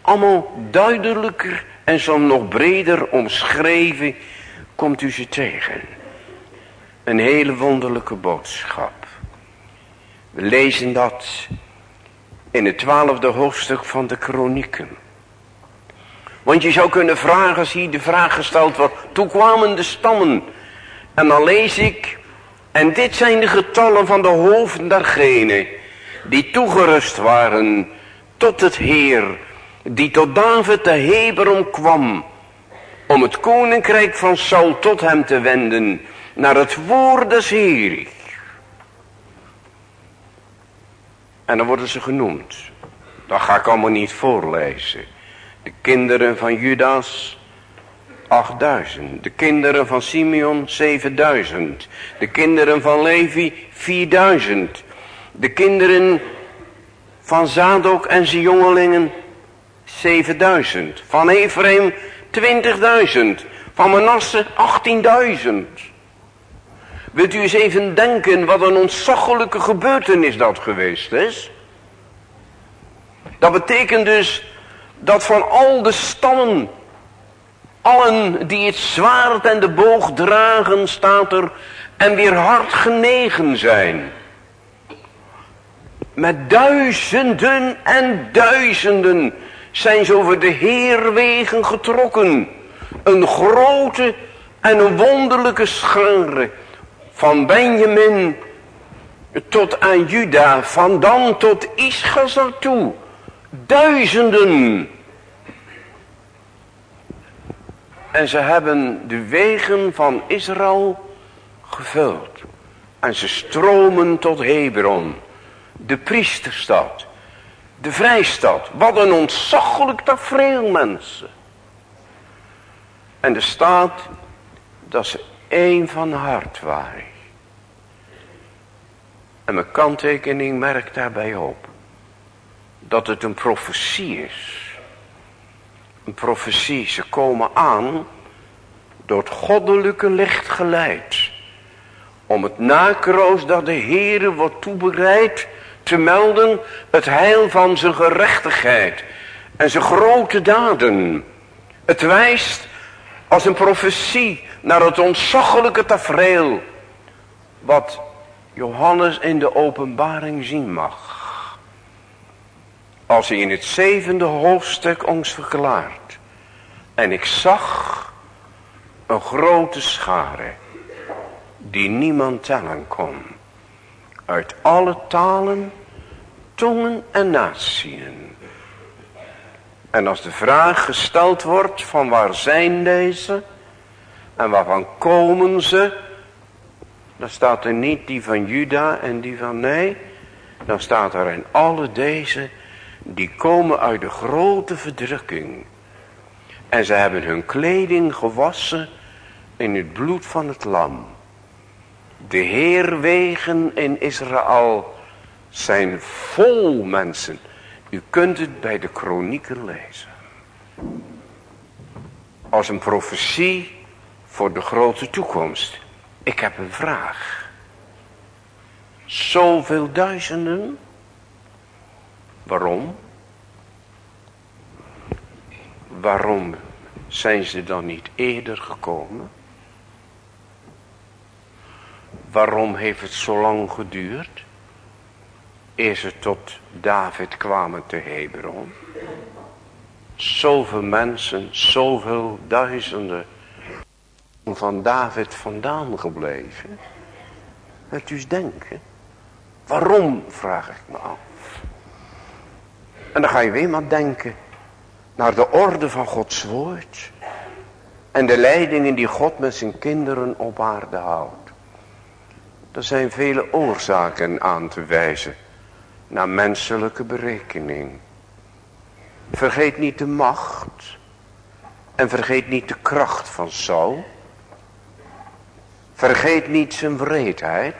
allemaal duidelijker en zo nog breder omschreven, komt u ze tegen. Een hele wonderlijke boodschap. We lezen dat in het twaalfde hoofdstuk van de kronieken. Want je zou kunnen vragen als hier de vraag gesteld wordt. Toen kwamen de stammen. En dan lees ik. En dit zijn de getallen van de hoofden dergenen. Die toegerust waren tot het Heer. Die tot David de Hebron kwam. Om het koninkrijk van Saul tot hem te wenden. Naar het woord des. En dan worden ze genoemd. Dat ga ik allemaal niet voorlezen. De kinderen van Judas 8000. De kinderen van Simeon 7000. De kinderen van Levi 4000. De kinderen van Zadok en zijn jongelingen 7000. Van Ephraim 20.000. Van Manasse 18.000. Wilt u eens even denken wat een ontzaglijke gebeurtenis dat geweest is? Dat betekent dus dat van al de stammen, allen die het zwaard en de boog dragen, staat er, en weer hard genegen zijn. Met duizenden en duizenden zijn ze over de heerwegen getrokken. Een grote en een wonderlijke schare. Van Benjamin tot aan Juda, van dan tot Ischazar toe. Duizenden. En ze hebben de wegen van Israël gevuld. En ze stromen tot Hebron. De priesterstad. De vrijstad. Wat een ontzaglijk tafereel mensen. En er staat dat ze één van hart waren. En mijn kanttekening merkt daarbij op dat het een profetie is. Een profetie, ze komen aan door het goddelijke licht geleid. Om het nakroos dat de Heere wordt toebereid te melden het heil van zijn gerechtigheid en zijn grote daden. Het wijst als een profetie naar het ontzaglijke tafereel wat Johannes in de openbaring zien mag. Als hij in het zevende hoofdstuk ons verklaart. En ik zag een grote schare die niemand tellen kon. Uit alle talen, tongen en natieën. En als de vraag gesteld wordt van waar zijn deze en waarvan komen ze, dan staat er niet die van Juda en die van nee, dan staat er in alle deze die komen uit de grote verdrukking. En ze hebben hun kleding gewassen in het bloed van het lam. De heerwegen in Israël zijn vol mensen. U kunt het bij de kronieken lezen. Als een profetie voor de grote toekomst. Ik heb een vraag. Zoveel duizenden. Waarom? Waarom zijn ze dan niet eerder gekomen? Waarom heeft het zo lang geduurd? Eer ze tot David kwamen te Hebron. Zoveel mensen, zoveel duizenden van David vandaan gebleven. Het dus denken. Waarom, vraag ik me af. En dan ga je weer maar denken naar de orde van Gods woord. En de leidingen die God met zijn kinderen op aarde houdt. Er zijn vele oorzaken aan te wijzen. Naar menselijke berekening. Vergeet niet de macht. En vergeet niet de kracht van Saul. Vergeet niet zijn wreedheid.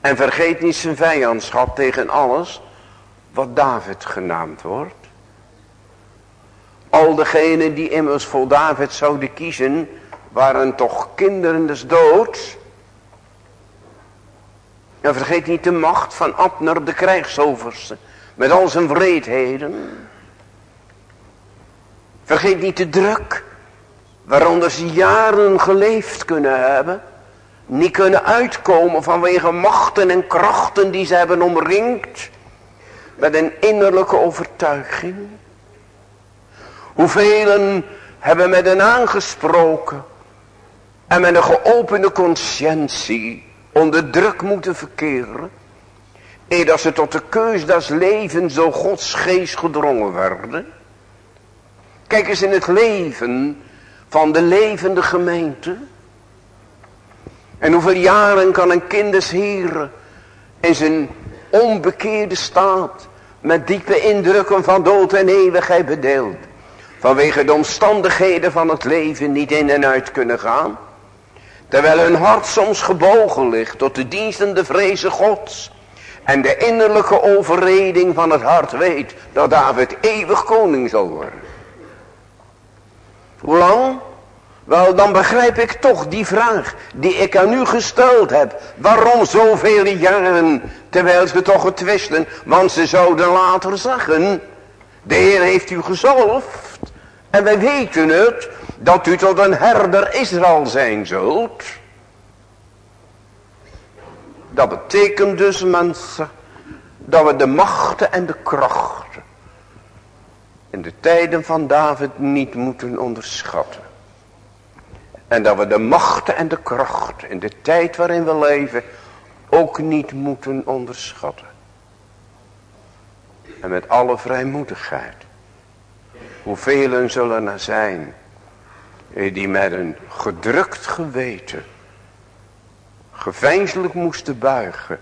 En vergeet niet zijn vijandschap tegen alles wat David genaamd wordt. Al degenen die immers voor David zouden kiezen, waren toch kinderen des doods. En vergeet niet de macht van Abner de krijgsoverste, met al zijn wreedheden. Vergeet niet de druk, waaronder ze jaren geleefd kunnen hebben. Niet kunnen uitkomen vanwege machten en krachten die ze hebben omringd. Met een innerlijke overtuiging. Hoeveel hebben met een aangesproken. En met een geopende conscientie onder druk moeten verkeren. Eer dat ze tot de keus des levens zo Gods geest gedrongen werden. Kijk eens in het leven van de levende gemeente. En hoeveel jaren kan een kindesheer in zijn onbekeerde staat met diepe indrukken van dood en eeuwigheid bedeeld. Vanwege de omstandigheden van het leven niet in en uit kunnen gaan. Terwijl hun hart soms gebogen ligt tot de dienstende vrezen gods. En de innerlijke overreding van het hart weet dat David eeuwig koning zal worden. Hoe lang? Wel, dan begrijp ik toch die vraag die ik aan u gesteld heb. Waarom zoveel jaren, terwijl ze toch getwisten, want ze zouden later zeggen, de Heer heeft u gezalfd. En wij weten het, dat u tot een herder Israël zijn zult. Dat betekent dus mensen, dat we de machten en de krachten in de tijden van David niet moeten onderschatten. En dat we de machten en de krachten in de tijd waarin we leven ook niet moeten onderschatten. En met alle vrijmoedigheid. Hoeveel zullen er zijn die met een gedrukt geweten geveinselijk moesten buigen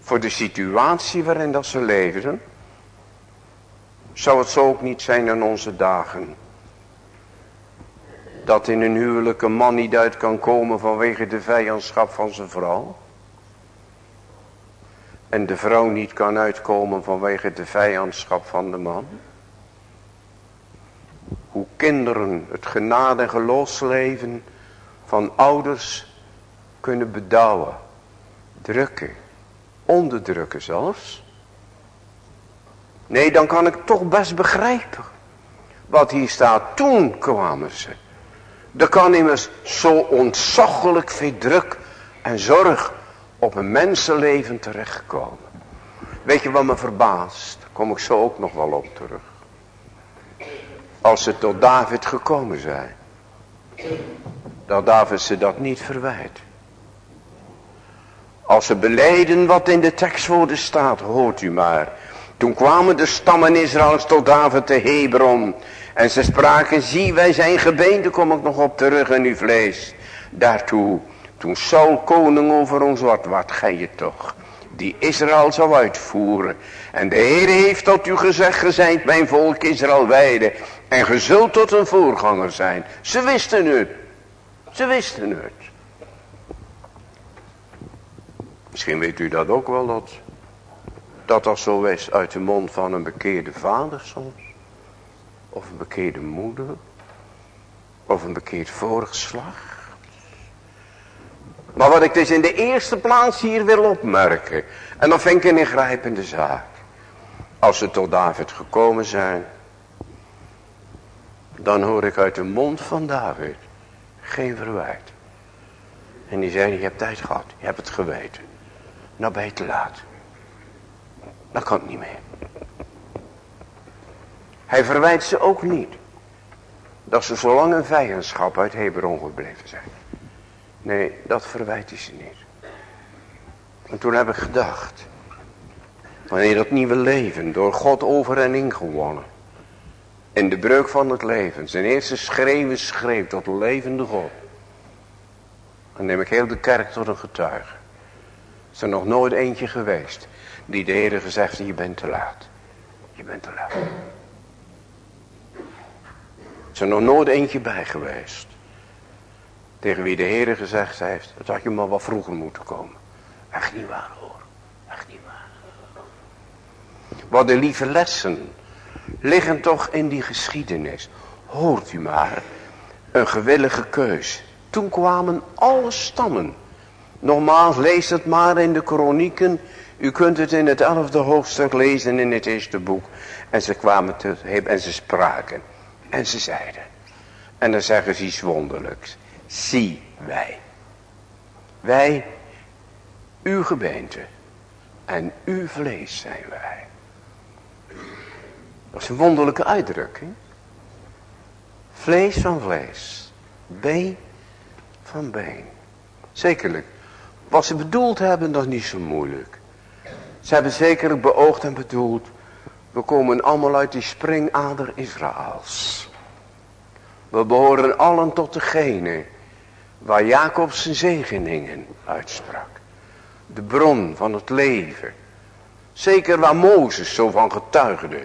voor de situatie waarin dat ze leefden. Zou het zo ook niet zijn in onze dagen. Dat in een huwelijk een man niet uit kan komen vanwege de vijandschap van zijn vrouw. En de vrouw niet kan uitkomen vanwege de vijandschap van de man. Hoe kinderen het genade en geloofsleven van ouders kunnen bedouwen. Drukken. Onderdrukken zelfs. Nee, dan kan ik toch best begrijpen. Wat hier staat, toen kwamen ze. Er kan immers zo ontzaglijk veel druk en zorg op een mensenleven terechtkomen. Weet je wat me verbaast? Kom ik zo ook nog wel op terug. Als ze tot David gekomen zijn. Dat David ze dat niet verwijt. Als ze beleiden wat in de tekstwoorden staat, hoort u maar. Toen kwamen de stammen Israëls tot David te Hebron. En ze spraken, zie wij zijn gebeente, kom ik nog op terug in uw vlees. Daartoe, toen Saul koning over ons wordt, wat gij je toch. Die Israël zou uitvoeren. En de Heer heeft tot u gezegd, gezegd mijn volk Israël wijden. En ge zult tot een voorganger zijn. Ze wisten het. Ze wisten het. Misschien weet u dat ook wel, dat dat dat zo is uit de mond van een bekeerde vader soms. Of een bekeerde moeder. Of een bekeerd voorgeslacht. Maar wat ik dus in de eerste plaats hier wil opmerken. En dat vind ik een ingrijpende zaak. Als ze tot David gekomen zijn. Dan hoor ik uit de mond van David geen verwijt. En die zei, je hebt tijd gehad, je hebt het geweten. Nou ben je te laat. Dat kan niet meer. Hij verwijt ze ook niet. Dat ze zo lang een vijandschap uit Hebron gebleven zijn. Nee, dat verwijt hij ze niet. En toen heb ik gedacht. Wanneer dat nieuwe leven door God over en in gewonnen. In de breuk van het leven. Zijn eerste schreeuwen schreef tot de levende God. Dan neem ik heel de kerk tot een getuige. Is er nog nooit eentje geweest. Die de Heer gezegd je bent te laat. Je bent te laat. Is er nog nooit eentje bij geweest. Tegen wie de Heer gezegd heeft, dat had je maar wat vroeger moeten komen. Echt niet waar hoor. Echt niet waar. Wat de lieve lessen liggen toch in die geschiedenis. Hoort u maar. Een gewillige keus. Toen kwamen alle stammen. Nogmaals, lees het maar in de kronieken. U kunt het in het elfde hoofdstuk lezen in het eerste boek. En ze kwamen te en ze spraken. En ze zeiden. En dan zeggen ze iets wonderlijks. Zie wij. Wij, uw gemeente. En uw vlees zijn wij. Dat is een wonderlijke uitdrukking. Vlees van vlees. Been van been. Zekerlijk. Wat ze bedoeld hebben, dat is niet zo moeilijk. Ze hebben zekerlijk beoogd en bedoeld. We komen allemaal uit die springader Israëls. We behoren allen tot degene waar Jacob zijn zegeningen uitsprak. De bron van het leven. Zeker waar Mozes zo van getuigde.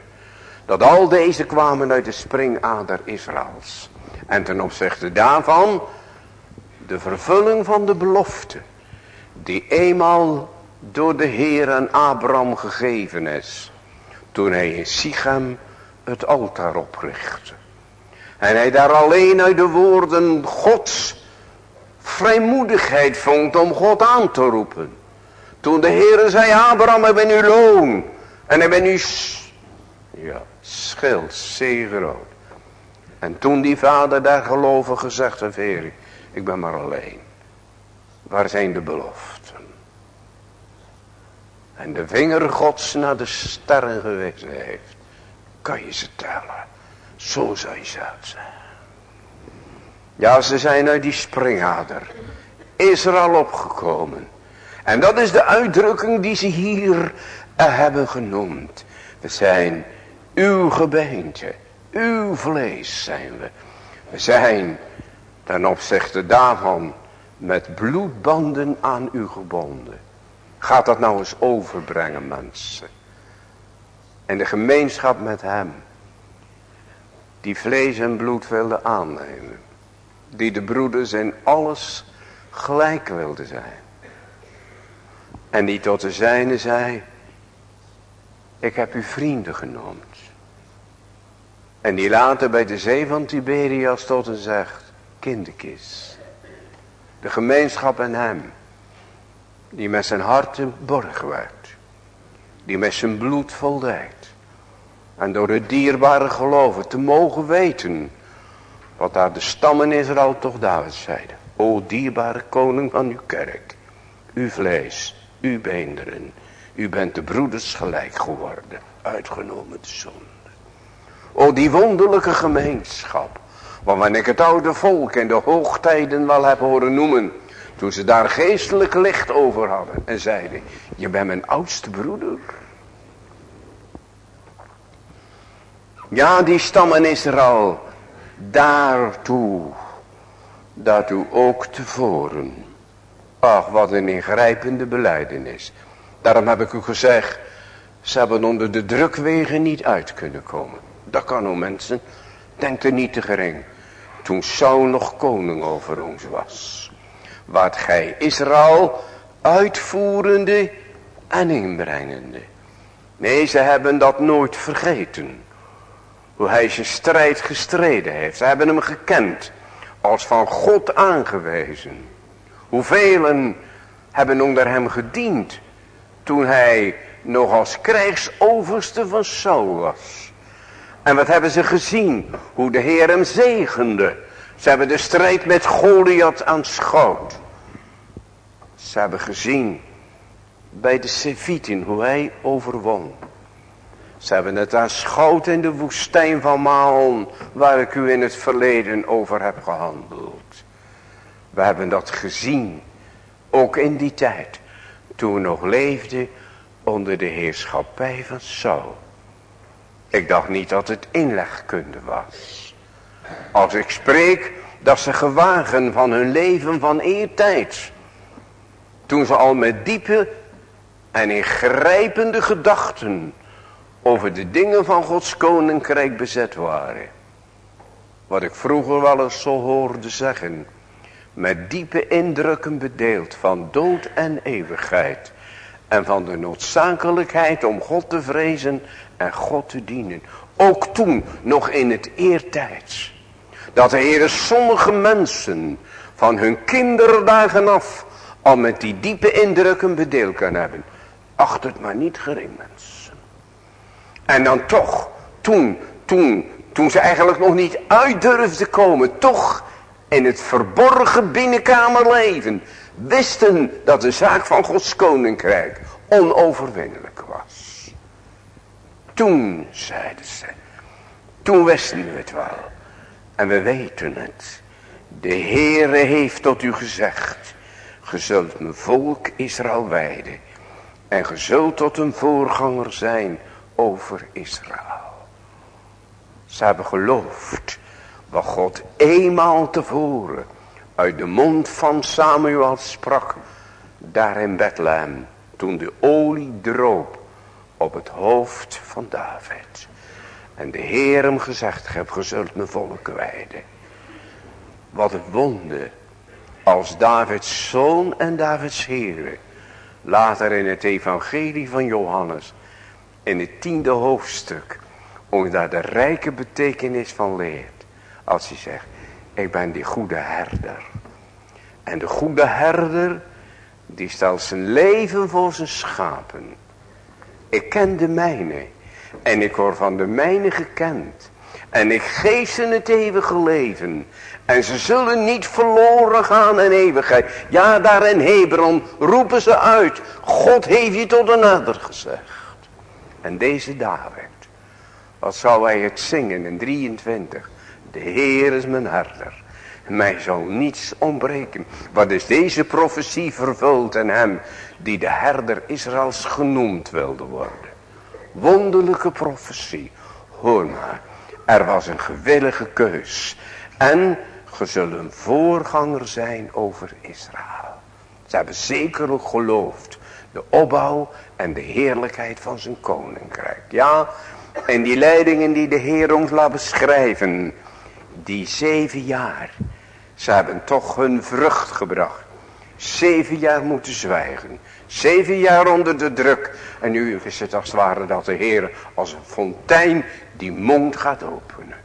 Dat al deze kwamen uit de springader Israëls. En ten opzichte daarvan de vervulling van de belofte. Die eenmaal door de Heer aan Abraham gegeven is. Toen hij in Sichem het altaar oprichtte. En hij daar alleen uit de woorden Gods vrijmoedigheid vond om God aan te roepen. Toen de Heer zei, Abraham, ik ben uw loon. En ik ben uw ja, schild, zeer groot. En toen die vader daar gelovig gezegd heeft, ik ben maar alleen. Waar zijn de beloften? En de vinger gods naar de sterren gewezen heeft. Kan je ze tellen. Zo zou je zout zijn. Ja, ze zijn uit die springader. Israël opgekomen. En dat is de uitdrukking die ze hier eh, hebben genoemd. We zijn uw gebeente. Uw vlees zijn we. We zijn ten opzichte daarvan met bloedbanden aan u gebonden. Gaat dat nou eens overbrengen mensen. En de gemeenschap met hem. Die vlees en bloed wilde aannemen. Die de broeders in alles gelijk wilde zijn. En die tot de zijne zei. Ik heb u vrienden genoemd. En die later bij de zee van Tiberias tot hen zegt. Kinderkis. De gemeenschap en hem. Die met zijn hart borg werd. Die met zijn bloed voldijt. En door het dierbare geloven te mogen weten. Wat daar de stammen Israël toch David zeiden. O dierbare koning van uw kerk. Uw vlees, uw beenderen. U bent de broeders gelijk geworden. Uitgenomen de zonde. O die wonderlijke gemeenschap. Want wanneer ik het oude volk in de hoogtijden wel heb horen noemen. Toen ze daar geestelijk licht over hadden. En zeiden. Je bent mijn oudste broeder. Ja die stammen Israël. Daartoe. Daartoe ook tevoren. Ach wat een ingrijpende beleidenis. Daarom heb ik u gezegd. Ze hebben onder de drukwegen niet uit kunnen komen. Dat kan ook mensen. Denk er niet te gering. Toen Saul nog koning over ons was. Wat gij Israël uitvoerende en inbrengende. Nee, ze hebben dat nooit vergeten. Hoe hij zijn strijd gestreden heeft. Ze hebben hem gekend. Als van God aangewezen. Hoeveel hebben onder hem gediend. Toen hij nog als krijgsoverste van Saul was. En wat hebben ze gezien? Hoe de Heer hem zegende. Ze hebben de strijd met Goliath aanschouwd. Ze hebben gezien bij de Sefieten hoe hij overwon. Ze hebben het aanschouwd in de woestijn van Maon, waar ik u in het verleden over heb gehandeld. We hebben dat gezien, ook in die tijd, toen we nog leefden onder de heerschappij van Saul. Ik dacht niet dat het inlegkunde was. Als ik spreek dat ze gewagen van hun leven van eertijds. Toen ze al met diepe en ingrijpende gedachten over de dingen van Gods koninkrijk bezet waren. Wat ik vroeger wel eens zo hoorde zeggen. Met diepe indrukken bedeeld van dood en eeuwigheid. En van de noodzakelijkheid om God te vrezen en God te dienen. Ook toen nog in het eertijds. Dat de Heer sommige mensen van hun kinderdagen af al met die diepe indrukken bedeeld kan hebben. Acht het maar niet gering mensen. En dan toch, toen, toen, toen ze eigenlijk nog niet uit durfden komen, toch in het verborgen binnenkamer leven, wisten dat de zaak van Gods koninkrijk onoverwinnelijk. Toen zeiden ze, toen wisten we het wel. En we weten het. De Heere heeft tot u gezegd, ge zult mijn volk Israël wijden. En ge zult tot een voorganger zijn over Israël. Ze hebben geloofd wat God eenmaal tevoren uit de mond van Samuel sprak. Daar in Bethlehem. Toen de olie droop op het hoofd van David. En de Heer hem gezegd heb, ge zult me volken wijden. Wat een wonde als Davids zoon en Davids Heere. Later in het evangelie van Johannes. In het tiende hoofdstuk. Ons daar de rijke betekenis van leert. Als hij zegt. Ik ben die goede herder. En de goede herder. Die stelt zijn leven voor zijn schapen. Ik ken de mijne. En ik word van de mijne gekend. En ik geef ze het eeuwige leven. En ze zullen niet verloren gaan in eeuwigheid. Ja, daar in Hebron roepen ze uit. God heeft je tot een ander gezegd. En deze David. Wat zou hij het zingen in 23. De Heer is mijn herder. Mij zal niets ontbreken. Wat is deze profetie vervuld in hem. Die de herder Israëls genoemd wilde worden. Wonderlijke profetie. Hoor maar. Er was een gewillige keus. En ge zult een voorganger zijn over Israël. Ze hebben zekerlijk geloofd. De opbouw en de heerlijkheid van zijn koninkrijk. Ja, en die leidingen die de Heer ons laat beschrijven. Die zeven jaar. Ze hebben toch hun vrucht gebracht. Zeven jaar moeten zwijgen. Zeven jaar onder de druk. En nu is het als het ware dat de Heer als een fontein die mond gaat openen.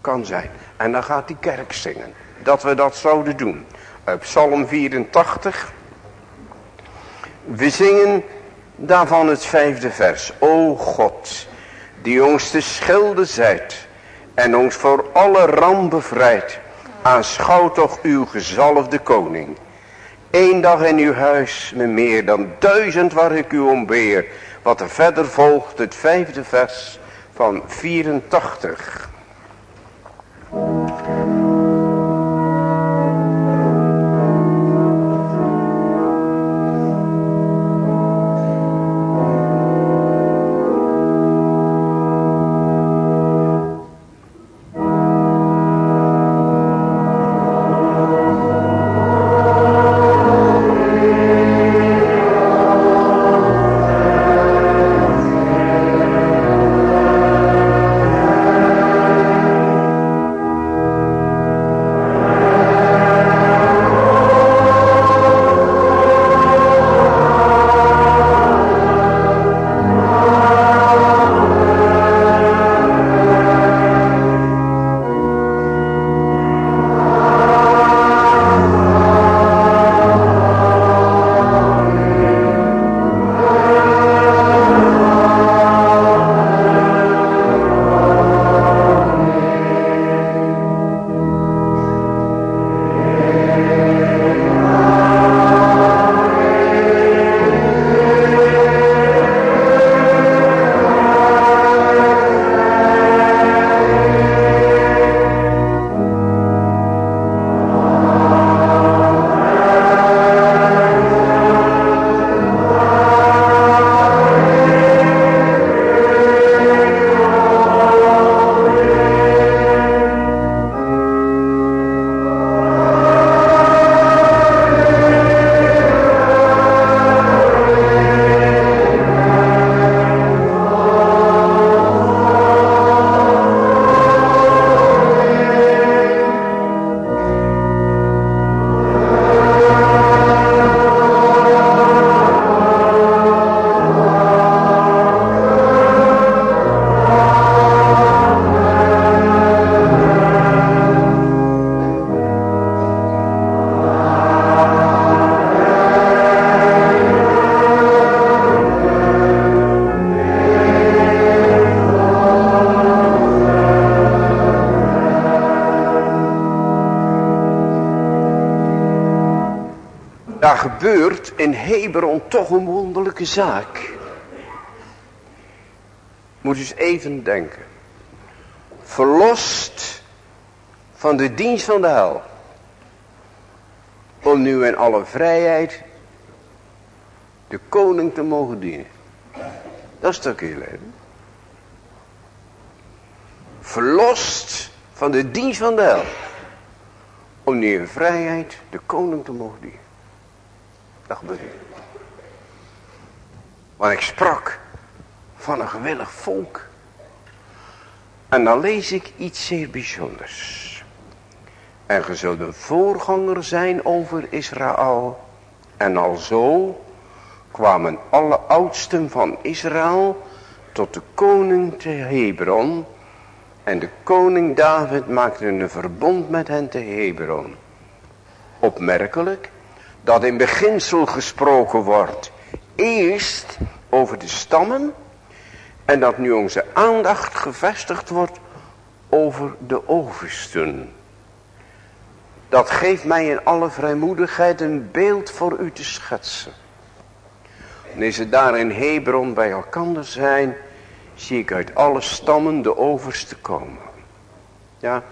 Kan zijn. En dan gaat die kerk zingen. Dat we dat zouden doen. Op Psalm 84. We zingen daarvan het vijfde vers. O God, die ons de schilde zijt. En ons voor alle ramp bevrijdt. Aanschouw toch uw gezalfde koning. Eén dag in uw huis me meer dan duizend waar ik u ombeer. Wat er verder volgt, het vijfde vers van 84. In Hebron toch een wonderlijke zaak. Moet eens even denken. Verlost van de dienst van de hel. Om nu in alle vrijheid de koning te mogen dienen. Dat is toch je leven. Verlost van de dienst van de hel. Om nu in vrijheid de koning te mogen dienen. Dat gebeurt niet. Want ik sprak van een gewillig volk. En dan lees ik iets zeer bijzonders. En ge zult een voorganger zijn over Israël. En alzo kwamen alle oudsten van Israël tot de koning te Hebron. En de koning David maakte een verbond met hen te Hebron. Opmerkelijk dat in beginsel gesproken wordt. Eerst over de stammen. En dat nu onze aandacht gevestigd wordt over de oversten. Dat geeft mij in alle vrijmoedigheid een beeld voor u te schetsen. Wanneer ze daar in Hebron bij elkaar zijn, zie ik uit alle stammen de overste komen. Ja,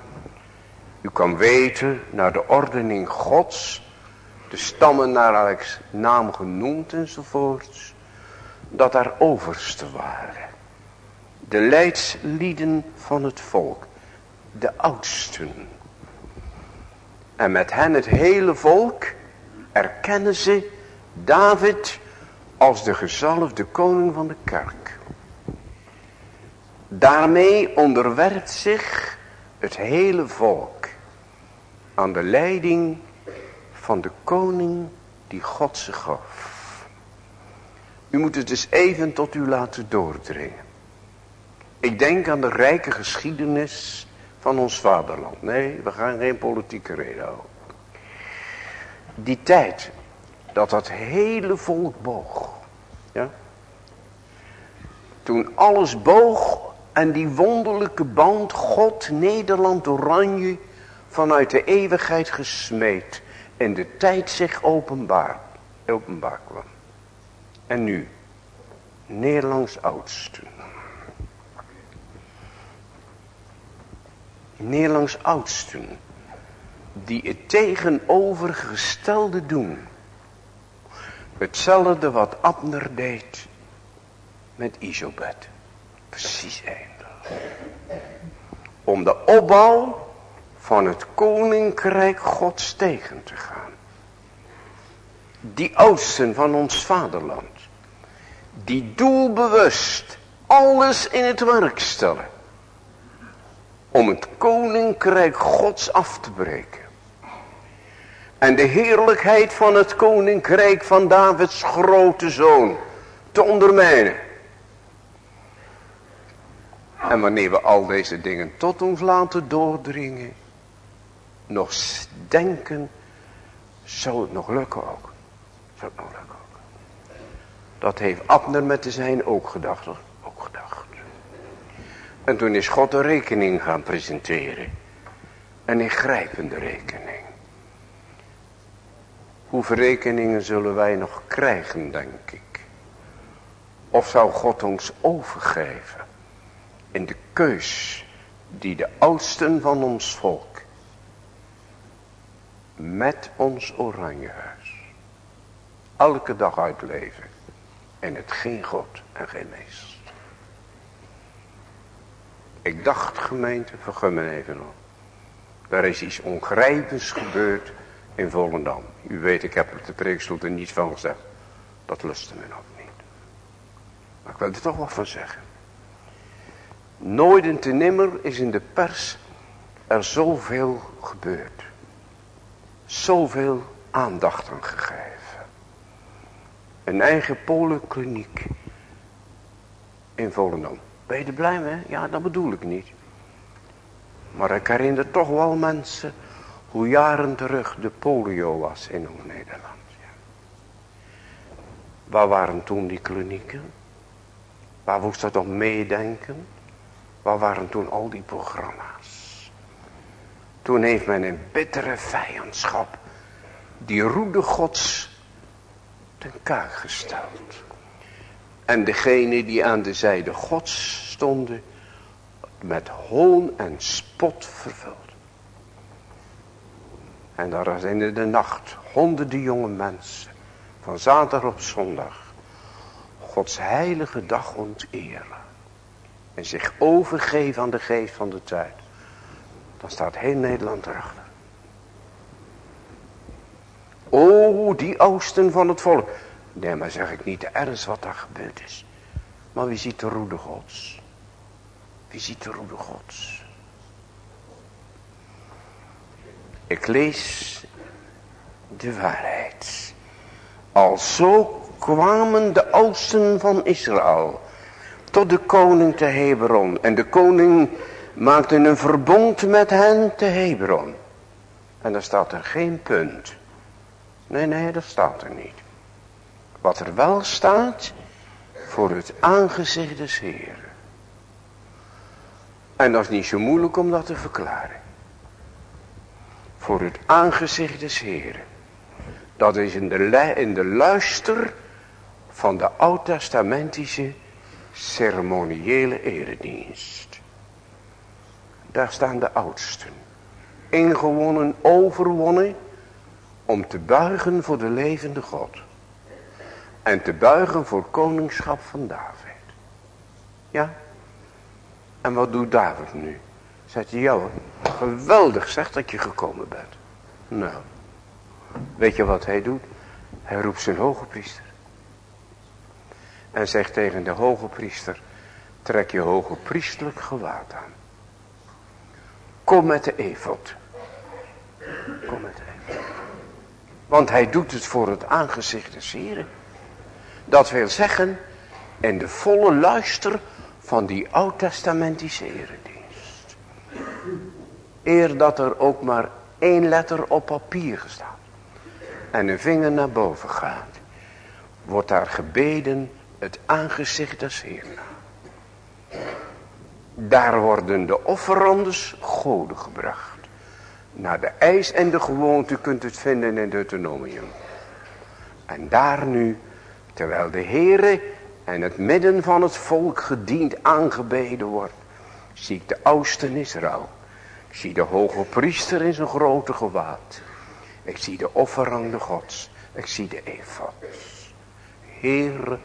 u kan weten naar de ordening gods, de stammen naar Alex naam genoemd enzovoorts, dat daar overste waren. De leidslieden van het volk, de oudsten. En met hen het hele volk erkennen ze David als de gezalfde koning van de kerk. Daarmee onderwerpt zich het hele volk aan de leiding van de koning die God ze gaf. U moet het dus even tot u laten doordringen. Ik denk aan de rijke geschiedenis van ons vaderland. Nee, we gaan geen politieke reden houden. Die tijd dat dat hele volk boog. Ja? Toen alles boog en die wonderlijke band God Nederland Oranje vanuit de eeuwigheid gesmeed. En de tijd zich openbaar, openbaar kwam. En nu, Nederlands oudsten. Nederlands oudsten. Die het tegenovergestelde doen. Hetzelfde wat Abner deed met Isobet. Precies eindelijk. Om de opbouw van het koninkrijk gods tegen te gaan. Die oudsten van ons vaderland. Die doelbewust alles in het werk stellen om het koninkrijk gods af te breken. En de heerlijkheid van het koninkrijk van Davids grote zoon te ondermijnen. En wanneer we al deze dingen tot ons laten doordringen, nog denken, zou het nog lukken ook. Zou het nog lukken ook. Dat heeft Abner met de zijn ook gedacht. En toen is God een rekening gaan presenteren. Een ingrijpende rekening. Hoeveel rekeningen zullen wij nog krijgen, denk ik. Of zou God ons overgeven in de keus die de oudsten van ons volk met ons oranjehuis elke dag uitleven en het geen God en geen meester. Ik dacht gemeente, vergun me even nog. Er is iets ongrijpends gebeurd in Volendam. U weet, ik heb op de preekstoel er niets van gezegd. Dat lustte me nog niet. Maar ik wil er toch wat van zeggen. Nooit en te nimmer is in de pers er zoveel gebeurd. Zoveel aandacht aan gegeven. Een eigen polenkliniek in Volendam. Ben je er blij mee? Ja, dat bedoel ik niet. Maar ik herinner toch wel mensen hoe jaren terug de polio was in Nederland. Ja. Waar waren toen die klinieken? Waar moest dat toch meedenken? Waar waren toen al die programma's? Toen heeft men een bittere vijandschap die roede gods ten kaak gesteld. En degene die aan de zijde gods stonden, met hoon en spot vervuld. En daar zijn in de nacht honderden jonge mensen, van zaterdag op zondag, Gods heilige dag onteren. En zich overgeven aan de geest van de tijd. Dan staat heel Nederland erachter. O, die oosten van het volk. Nee, maar zeg ik niet ergens wat daar gebeurd is. Maar wie ziet de roede gods? Wie ziet de roede gods? Ik lees de waarheid. Al zo kwamen de oosten van Israël tot de koning te Hebron. En de koning maakte een verbond met hen te Hebron. En daar staat er geen punt. Nee, nee, dat staat er niet. Wat er wel staat, voor het aangezicht des Heeren. En dat is niet zo moeilijk om dat te verklaren. Voor het aangezicht des Heeren. Dat is in de, in de luister van de oud-testamentische ceremoniële eredienst. Daar staan de oudsten. Ingewonnen, overwonnen. Om te buigen voor de levende God. En te buigen voor koningschap van David. Ja. En wat doet David nu? Zegt hij, jou, geweldig zegt dat je gekomen bent. Nou, weet je wat hij doet? Hij roept zijn hoge priester. En zegt tegen de hoge priester, trek je hoge priestelijk gewaad aan. Kom met de efot. Kom met de efot. Want hij doet het voor het aangezicht des Heren. Dat wil zeggen, in de volle luister van die oud-testamentische eredienst. Eer dat er ook maar één letter op papier staat. En een vinger naar boven gaat. Wordt daar gebeden het aangezicht des Heeren. Daar worden de offerandes goden gebracht. Naar de eis en de gewoonte kunt het vinden in Deuteronomium. En daar nu, terwijl de Heere en het midden van het volk gediend aangebeden wordt, zie ik de oosten Israël. Ik zie de hoge priester in zijn grote gewaad. Ik zie de offerande gods. Ik zie de efot. Heere,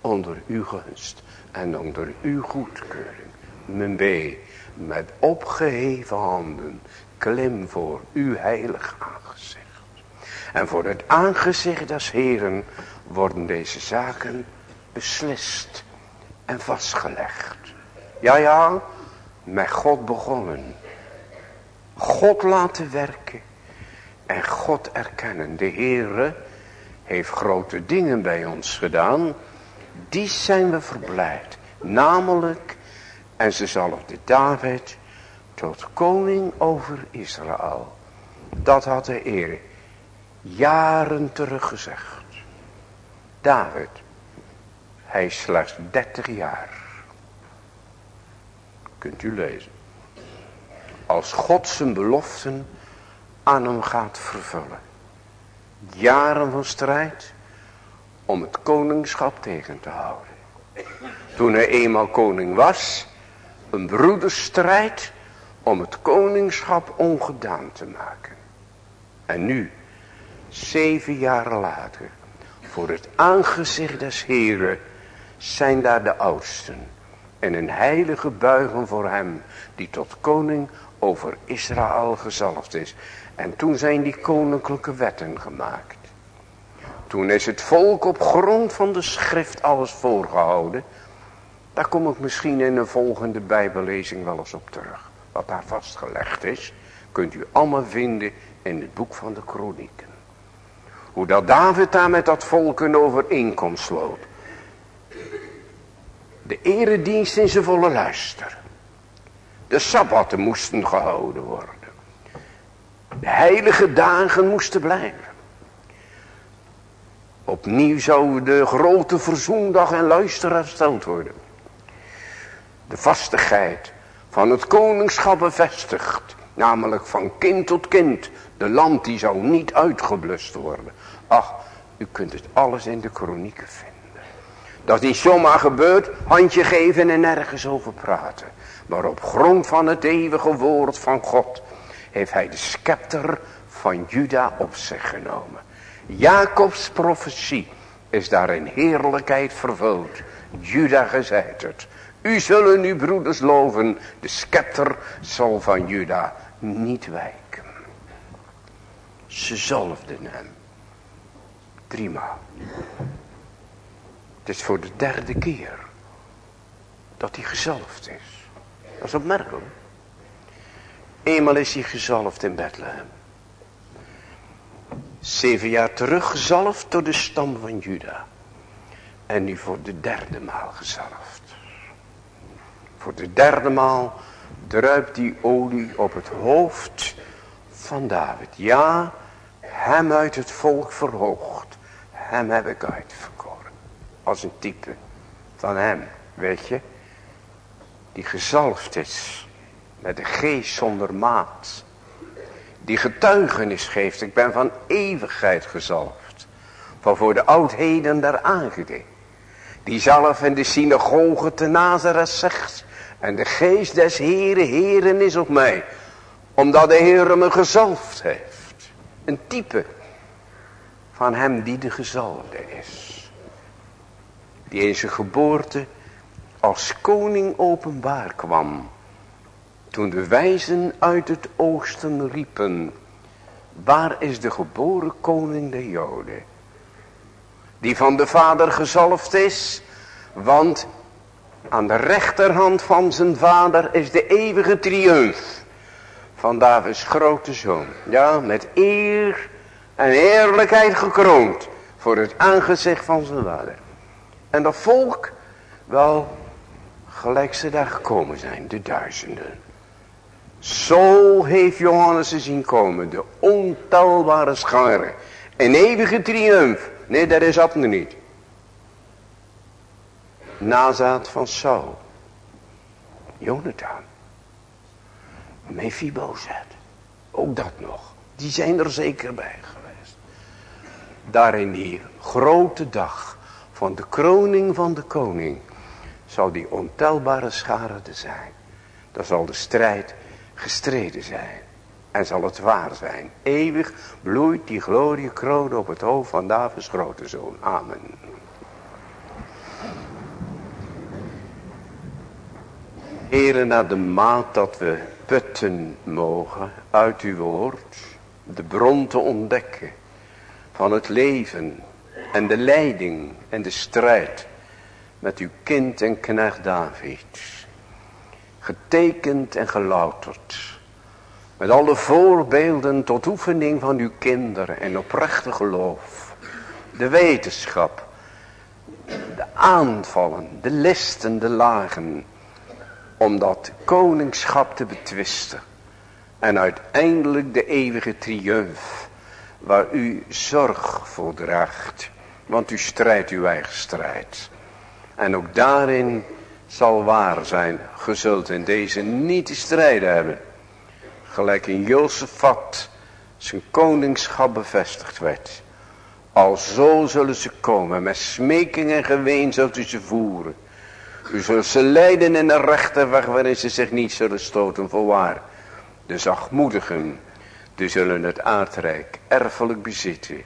onder uw gunst en onder uw goedkeuring. Mijn wee, met opgeheven handen, klim voor uw heilig aangezicht. En voor het aangezicht des Heren worden deze zaken beslist en vastgelegd. Ja, ja, met God begonnen. God laten werken en God erkennen. De Heere heeft grote dingen bij ons gedaan die zijn we verblijd. Namelijk, en ze zalfde David tot koning over Israël. Dat had de Heer jaren terug gezegd. David, hij is slechts 30 jaar. Kunt u lezen. Als God zijn beloften aan hem gaat vervullen. Jaren van strijd om het koningschap tegen te houden. Toen hij eenmaal koning was, een broederstrijd om het koningschap ongedaan te maken. En nu, zeven jaar later, voor het aangezicht des Heren, zijn daar de oudsten. En een heilige buigen voor hem, die tot koning over Israël gezalfd is. En toen zijn die koninklijke wetten gemaakt. Toen is het volk op grond van de schrift alles voorgehouden. Daar kom ik misschien in een volgende bijbellezing wel eens op terug. Wat daar vastgelegd is, kunt u allemaal vinden in het boek van de kronieken. Hoe dat David daar met dat volk een overeenkomst sloot. De eredienst in zijn volle luister. De sabbatten moesten gehouden worden. De heilige dagen moesten blijven. Opnieuw zou de grote verzoendag en luister hersteld worden. De vastigheid van het koningschap bevestigd. Namelijk van kind tot kind. De land die zou niet uitgeblust worden. Ach, U kunt het alles in de kronieken vinden. Dat is niet zomaar gebeurd, handje geven en nergens over praten. Maar op grond van het eeuwige woord van God heeft hij de scepter van Juda op zich genomen. Jacobs profetie is daar in heerlijkheid vervuld. Juda het. U zullen uw broeders loven, de scepter zal van Juda niet wijken. Ze zalfden hem. Driemaal. Het is voor de derde keer dat hij gezalfd is. Dat is opmerkelijk. Eenmaal is hij gezalfd in Bethlehem. Zeven jaar terug gezalfd door de stam van Juda. En nu voor de derde maal gezalfd. Voor de derde maal druipt die olie op het hoofd van David. Ja, hem uit het volk verhoogd. Hem heb ik uitverkoren. Als een type van hem, weet je. Die gezalfd is met de geest zonder maat. Die getuigenis geeft, ik ben van eeuwigheid gezalfd. Van voor de oudheden der aangedeen. Die zalf in de synagoge te Nazareth zegt. En de geest des Heren, Heren is op mij. Omdat de Heer me gezalfd heeft. Een type van hem die de gezalfde is. Die in zijn geboorte als koning openbaar kwam. Toen de wijzen uit het oosten riepen. Waar is de geboren koning der Joden? Die van de vader gezalfd is. Want aan de rechterhand van zijn vader is de eeuwige triumf. Van Davids grote zoon. Ja, met eer en eerlijkheid gekroond. Voor het aangezicht van zijn vader. En dat volk, wel, gelijk ze daar gekomen zijn, de duizenden. Zo heeft Johannes ze zien komen, de ontelbare scharen. Een eeuwige triumf. Nee, dat is dat niet. Nazaat van Saul. Jonathan. Mephibozet. Ook dat nog. Die zijn er zeker bij geweest. Daarin die grote dag van de kroning van de koning. Zal die ontelbare schare zijn. Dan zal de strijd gestreden zijn. En zal het waar zijn. Eeuwig bloeit die glorie kroon op het hoofd van Davids grote zoon. Amen. Heren, naar de maat dat we putten mogen uit uw woord, de bron te ontdekken van het leven en de leiding en de strijd met uw kind en knecht David. Getekend en gelouterd. Met alle voorbeelden tot oefening van uw kinderen en oprechte geloof. De wetenschap. De aanvallen, de listen, de lagen. Om dat koningschap te betwisten. En uiteindelijk de eeuwige triumf. Waar u zorg voor draagt. Want u strijdt uw eigen strijd. En ook daarin zal waar zijn. Gezult in deze niet te strijden hebben. Gelijk in Jozefat zijn koningschap bevestigd werd. Al zo zullen ze komen. Met smeking en geween zult u ze voeren. U zult ze leiden in de rechte weg waarin ze zich niet zullen stoten voorwaar. De zachtmoedigen, die zullen het aardrijk erfelijk bezitten.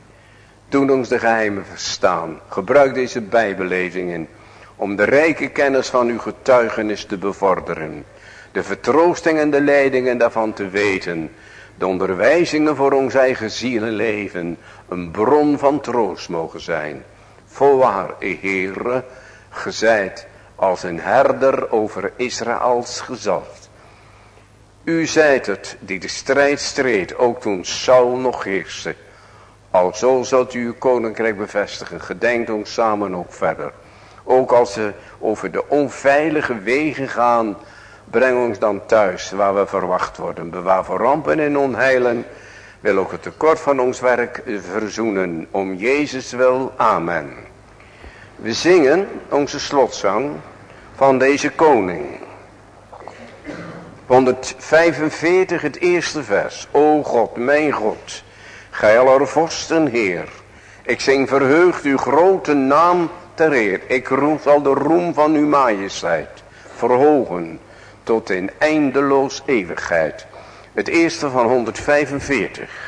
Doe ons de geheimen verstaan. Gebruik deze bijbelezingen om de rijke kennis van uw getuigenis te bevorderen. De vertroosting en de leidingen daarvan te weten. De onderwijzingen voor ons eigen zielenleven een bron van troost mogen zijn. Voorwaar, Heere, gezeid als een herder over Israëls gezalfd. U zijt het die de strijd streed, ook toen Saul nog heerste. Alzo zult u uw koninkrijk bevestigen, gedenkt ons samen ook verder. Ook als ze over de onveilige wegen gaan, breng ons dan thuis waar we verwacht worden. Bewaar voor rampen en onheilen, wil ook het tekort van ons werk verzoenen. Om Jezus wil, amen. We zingen onze slotzang van deze koning. 145 het eerste vers. O God, mijn God, gij aller vorsten Heer. Ik zing verheugd uw grote naam ter eer. Ik roep al de roem van uw majesteit. Verhogen tot in eindeloos eeuwigheid. Het eerste van 145.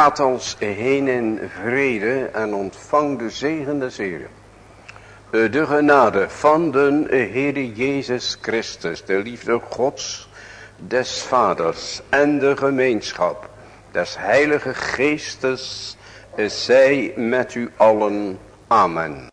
Ons heen in vrede en ontvang de zegen des De genade van de Heere Jezus Christus, de liefde Gods, des Vaders en de gemeenschap des Heilige Geestes, zij met u allen. Amen.